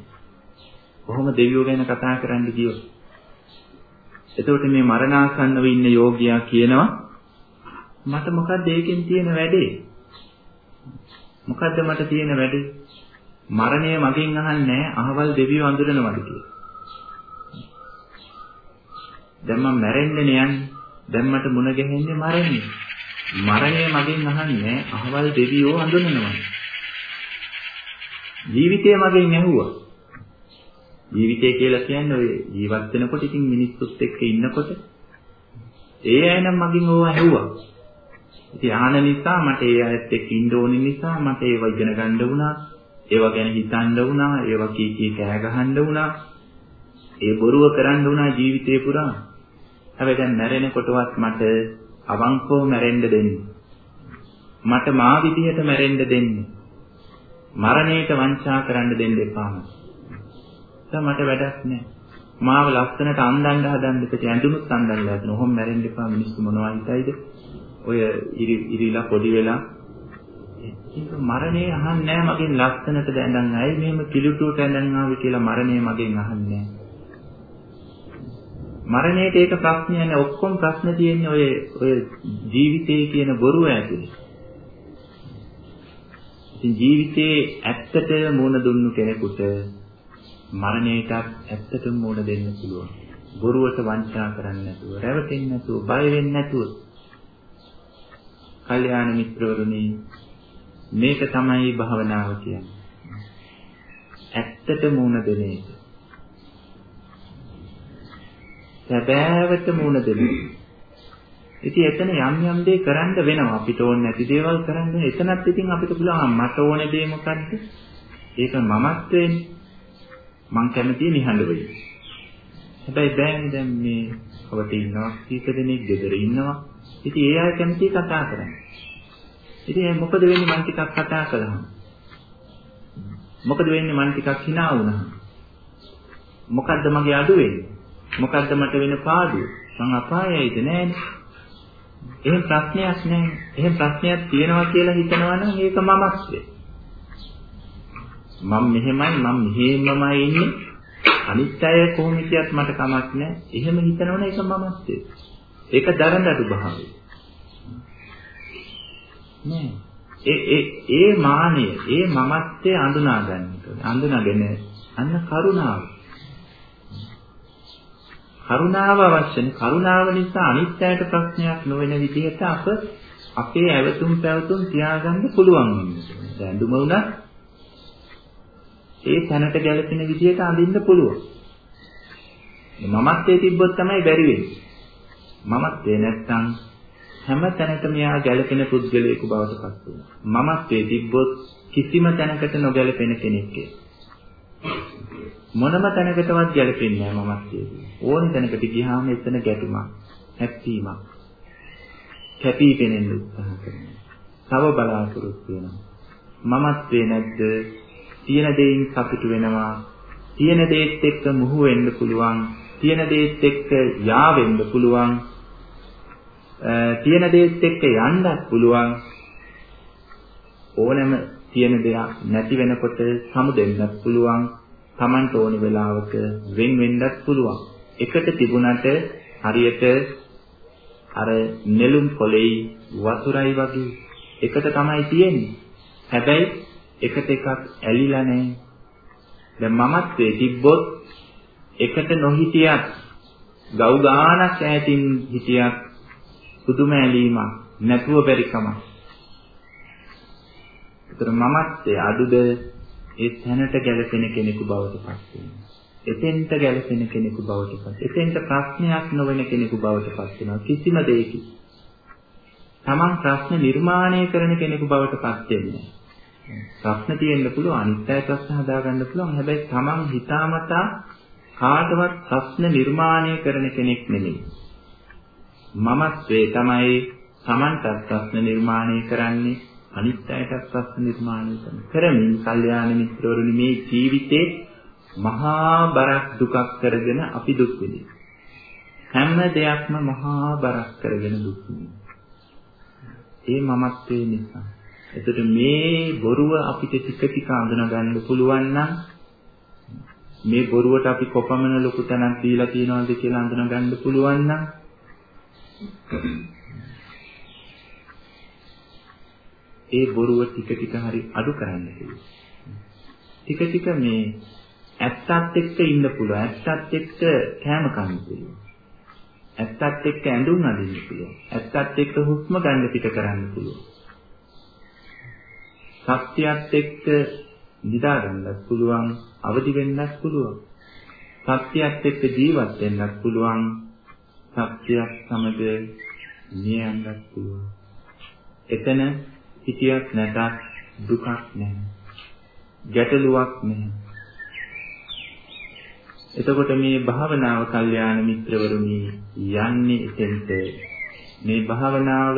කොහොම දෙවියෝ ගැන කතා කරන්න ගියොත්? එතකොට මේ මරණාසන්නව ඉන්න යෝගියා කියනවා මට මොකද්ද ඒකෙන් තියෙන වැඩේ? මොකද්ද මට තියෙන වැඩේ? මරණය මගෙන් අහන්නේ අහවල් දෙවියෝ අඳුරනවද කියලා. දැන් මම මැරෙන්නේ යන්නේ. දැන් මට මුණ ගැහෙන්නේ මරණය. මරණය මගෙන් අහන්නේ අහවල් දෙවියෝ අඳුරනවද? ජීවිතය මගෙන් ඇහුවා. ජීවිතය කියලා කියන්නේ ඔය ජීවත් වෙනකොට ඉතින් මිනිස්සුත් එක්ක ඉන්නකොට ඒ අය නම් මගෙන් ඕවා ඇහුවා. ඉතින් ආන නිසා මට ඒ අයත් එක්ක ඉන්න ඕන නිසා මට ඒව ඉගෙන ගන්න වුණා. ඒව ගැන හිතන්න වුණා. ඒව කී කී කෑ ගහන්න වුණා. ඒ බොරුව කරන්න වුණා ජීවිතේ පුරා. හැබැයි දැන් මැරෙනකොටවත් මට අවංකව මැරෙන්න දෙන්න. මට මා විදියට මැරෙන්න දෙන්න. මරණයට වංචා කරන්න දෙන්න එපා. දැන් මට වැඩක් නැහැ. මාව ලස්සනට අන්දන්න හදන්න ඉතින් ඇඳුනුත් අන්දන්නලා හදන. ඔහොම මැරෙන්න එපා මිනිස්සු මොනවා හිතයිද? ඔය ඉරි ඉරිලා පොඩි වෙලා ඒක මරණය අහන්නේ නැහැ මගෙන් ලස්සනට දැඳන් අය මෙහෙම කිලුටුවට ඇඳන් ආවේ කියලා මරණය මගෙන් අහන්නේ මරණයට ඒක ප්‍රශ්නය නෑ ඔක්කොම ප්‍රශ්න තියෙන්නේ ඔය ඔය ජීවිතයේ කියන බොරුව ඇතුලේ. ඉතින් ජීවිතේ ඇත්තට මුණ දුන්නු කෙනෙකුට මරණයටත් ඇත්තටම මුණ දෙන්න පුළුවන්. බොරුවට වංචා කරන්නේ නැතුව, රැවටෙන්නේ නැතුව, බය වෙන්නේ නැතුව. කල්යාණ මිත්‍රවරුනි මේක තමයි භාවනාව කියන්නේ. ඇත්තට මුණ දෙන එක. සැබෑවට මුණ දෙන එක. ඉතින් එතන යම් යම් දේ කරන්න වෙනවා. අපිට ඕනේ නැති දේවල් කරන්න. එතනත් ඉතින් අපිට පුළුවන් මට ඕනේ දේ මොකද්ද? ඒක මමත්වේනේ. මං කැමති නිහඬ වෙයි. හැබැයි බෑනේ දැන් මේ ඔබට ඉන්නවා කීක දෙනෙක් ගෙදර ඉන්නවා. ඉතින් ඒ අය කැමති කතා කරන්නේ. ඉතින් මොකද වෙන්නේ මං ටිකක් කතා කළාම? මොකද වෙන්නේ මං ටිකක් hina වුණාම? මොකද්ද මගේ අඩු වෙන්නේ? මොකද්ද මට වෙන පාඩුව? මං අපායයිද නෑනේ. එහෙම ප්‍රශ්නයක් නෑ. එහෙම ප්‍රශ්නයක් තියෙනවා කියලා හිතනවා නම් ඒක මමස්සේ. මම මෙහෙමයි මම මෙහෙමමයි ඉන්නේ. අනිත් අය කොහොම හිටියත් මට කමක් නෑ. එහෙම හිතනවනේ ඒක මමස්සේ. ඒක දරඬු භාවය. නෑ. ඒ ඒ ඒ මානය, ඒ මමත්වයේ අඳුනා ගන්න ඕනේ. අඳුනාගෙන අන්න කරුණාව. කරුණාව අවශ්‍යනේ. කරුණාව නිසා අනිත්‍යයට ප්‍රශ්නයක් නොවන විදිහට අප අපේ ඇවතුම් පැවතුම් තියාගන්න පුළුවන් වෙනවා. දැන් දුම උනත් ඒ තැනට ගැලපෙන විදිහට අඳින්න පුළුවන්. මමත්වයේ තිබ්බොත් තමයි බැරි වෙන්නේ. මමත්වේ නැත්තම් හැම තැනකම යා ගැළපෙන පුද්ගලයෙකු බවට පත් වෙනවා. මමත්වයේ තිබ්බොත් කිසිම තැනකට නොගැලපෙන කෙනෙක් මොනම තැනකටවත් ගැලපෙන්නේ නැහැ මමත්වයේ. ඕන තැනකට ගියාම එතන ගැටුමක්, හැප්පීමක්. කැපී පෙනෙන්න උත්සාහ කරනවා. තව බලාපොරොත්තු වෙනවා. මමත්වේ නැද්ද? තියෙන දෙයින් සතුටු වෙනවා. තියෙන දේත් එක්ක මුහු වෙන්න පුළුවන්. තියෙන දේත් එක්ක යා වෙන්න පුළුවන්. තියෙන දේත් එක්ක යන්නත් පුළුවන් ඕනෑම තියෙන දෙයක් නැති වෙනකොට සමුදෙන්නත් පුළුවන් Tamanට ඕනි වෙලාවක වෙන් වෙන්නත් පුළුවන් එකට තිබුණට හරියට අර නෙළුම් පොලෙයි වතුරයි වගේ එකට තමයි තියෙන්නේ හැබැයි එකට එකක් ඇලිලා නැහැ දැන් මමත්වේ තිබ්බොත් එකට නොහිටියත් ගව් ගානක් ඈතින් හිටියත් පුදුම ඇලීමක් නැතුව බැරි කමක්. ඒතර මමත් ඒ අඩුද ඒ තැනට ගැලපෙන කෙනෙකු බවට පත් වෙනවා. එතෙන්ට ගැලපෙන කෙනෙකු බවට පත්. එතෙන්ට ප්‍රශ්නයක් නොවන කෙනෙකු බවට පත් වෙනවා කිසිම දෙයකින්. Taman ප්‍රශ්න නිර්මාණය කරන කෙනෙකු බවට පත් වෙන්නේ ප්‍රශ්න තියෙන්න පුළුවන් අනිත් අය ප්‍රශ්න හදාගන්න පුළුවන් හැබැයි Taman හිතාමතා කාටවත් ප්‍රශ්න නිර්මාණය කරන කෙනෙක් නෙමෙයි. මමත්වේ තමයි Tamanටත් ප්‍රශ්න නිර්මාණය කරන්නේ අනිත් අයටත් ප්‍රශ්න නිර්මාණය කරමින් කල්යාණ මිත්‍රවරුනි මේ ජීවිතේ මහා බරක් දුකක් කරගෙන අපි දුක් විඳිනවා. හැම දෙයක්ම මහා බරක් කරගෙන දුක් ඒ මමත්වේ නිසා. එතකොට මේ බොරුව අපිට ටික ටික අඳුන ගන්න පුළුවන් නම් මේ බොරුවට අපි කොපමණ ලොකු තැනක් දීලා තියනවද කියලා අඳුන ගන්න පුළුවන් නම් ඒ බොරුව ටික ටික හරි අඩු කරන්න පුළුවන්. ටික ටික මේ ඇත්තත් එක්ක ඉන්න පුළුවන්. ඇත්තත් එක්ක කෑම කන්න පුළුවන්. ඇත්තත් එක්ක ඇඳුම් අඳින්න පුළුවන්. ඇත්තත් එක්ක හුස්ම ගන්න පිට කරන්න පුළුවන්. සත්‍යයත් එක්ක නිදා ගන්නත් පුළුවන්, අවදි වෙන්නත් පුළුවන්. සත්‍යයත් එක්ක ජීවත් වෙන්නත් පුළුවන්. සත්‍යයක් සමග නියන්නත් පුළුවන්. එතන හිතියක් නැතත් දුකක් නැහැ. ගැටලුවක් නැහැ. එතකොට මේ භාවනාව කල්යාණ මිත්‍රවරුනි යන්නේ එතෙන්ට මේ භාවනාව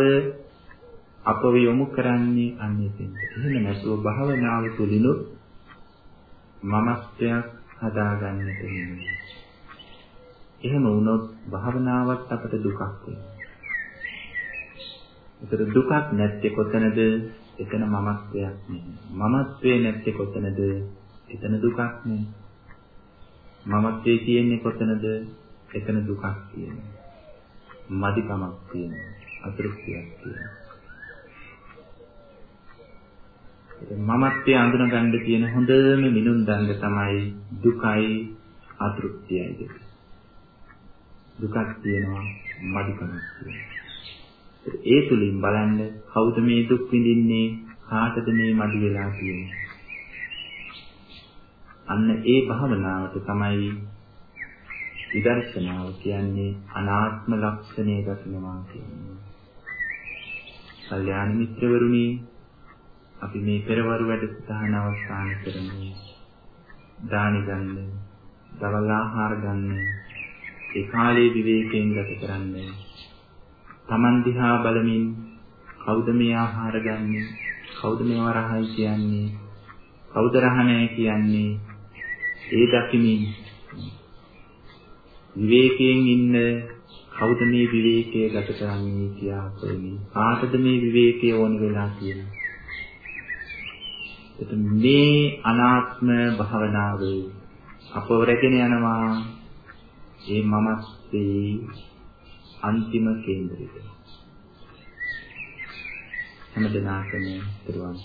අපව යොමු කරන්නේ අන්න එතෙන්ට. එහෙම නැතුව භාවනාව තුළිනුත් මමත්වයක් හදාගන්නට වෙනවා. එහෙම වුණොත් භාවනාවත් අපට දුකක් වෙනවා. ඒතර දුකක් නැත්තේ කොතනද? එතන මමත්වයක් නෙමෙයි. මමත්වේ නැත්තේ කොතනද? එතන දුකක් නෙමෙයි. මමත්වේ තියෙන්නේ කොතනද? එතන දුකක් තියෙනවා. මදිකමක් තියෙනවා. අතෘප්තියක් තියෙනවා. මමත්වයේ අඳුනගන්න තියෙන හොඳම මිනුම් දංග තමයි දුකයි අතෘප්තියයි දෙක. දුකක් තියෙනවා මදිකමක් තියෙනවා. ඒ තුලින් බලන්න කවුද මේ දුක් විඳින්නේ කාටද මේ මදි වෙලා තියෙන්නේ. අන්න ඒ භාවනාවට තමයි විදර්ශනාව කියන්නේ අනාත්ම ලක්ෂණය දකිනවා කියන්නේ. කල්යාණ මිත්‍රවරුනි අපි මේ පෙරවරු වැඩසටහන අවසන් කරමු. දානි ගන්න, දවල් ආහාර ගන්න, ඒ කාලේ විවේකයෙන් ගත කරන්න. Taman දිහා බලමින් කවුද මේ ආහාර ගන්නෙ? කවුද මේ වරහයි කියන්නේ? කවුද රහණය කියන්නේ? ඒ දකිමින් විවේකයෙන් ඉන්න කවුද මේ විවේකයේ ගත කරන්නේ කියා කොහොමද? කාටද මේ විවේකයේ ඕන වෙලා තියෙන්නේ? මේ අනාත්ම භාවනාව අපව රැගෙන යනවා. ඒ මමස්සේ අන්තිම කේන්දරෙට හැමදෙනාටම දරුවන්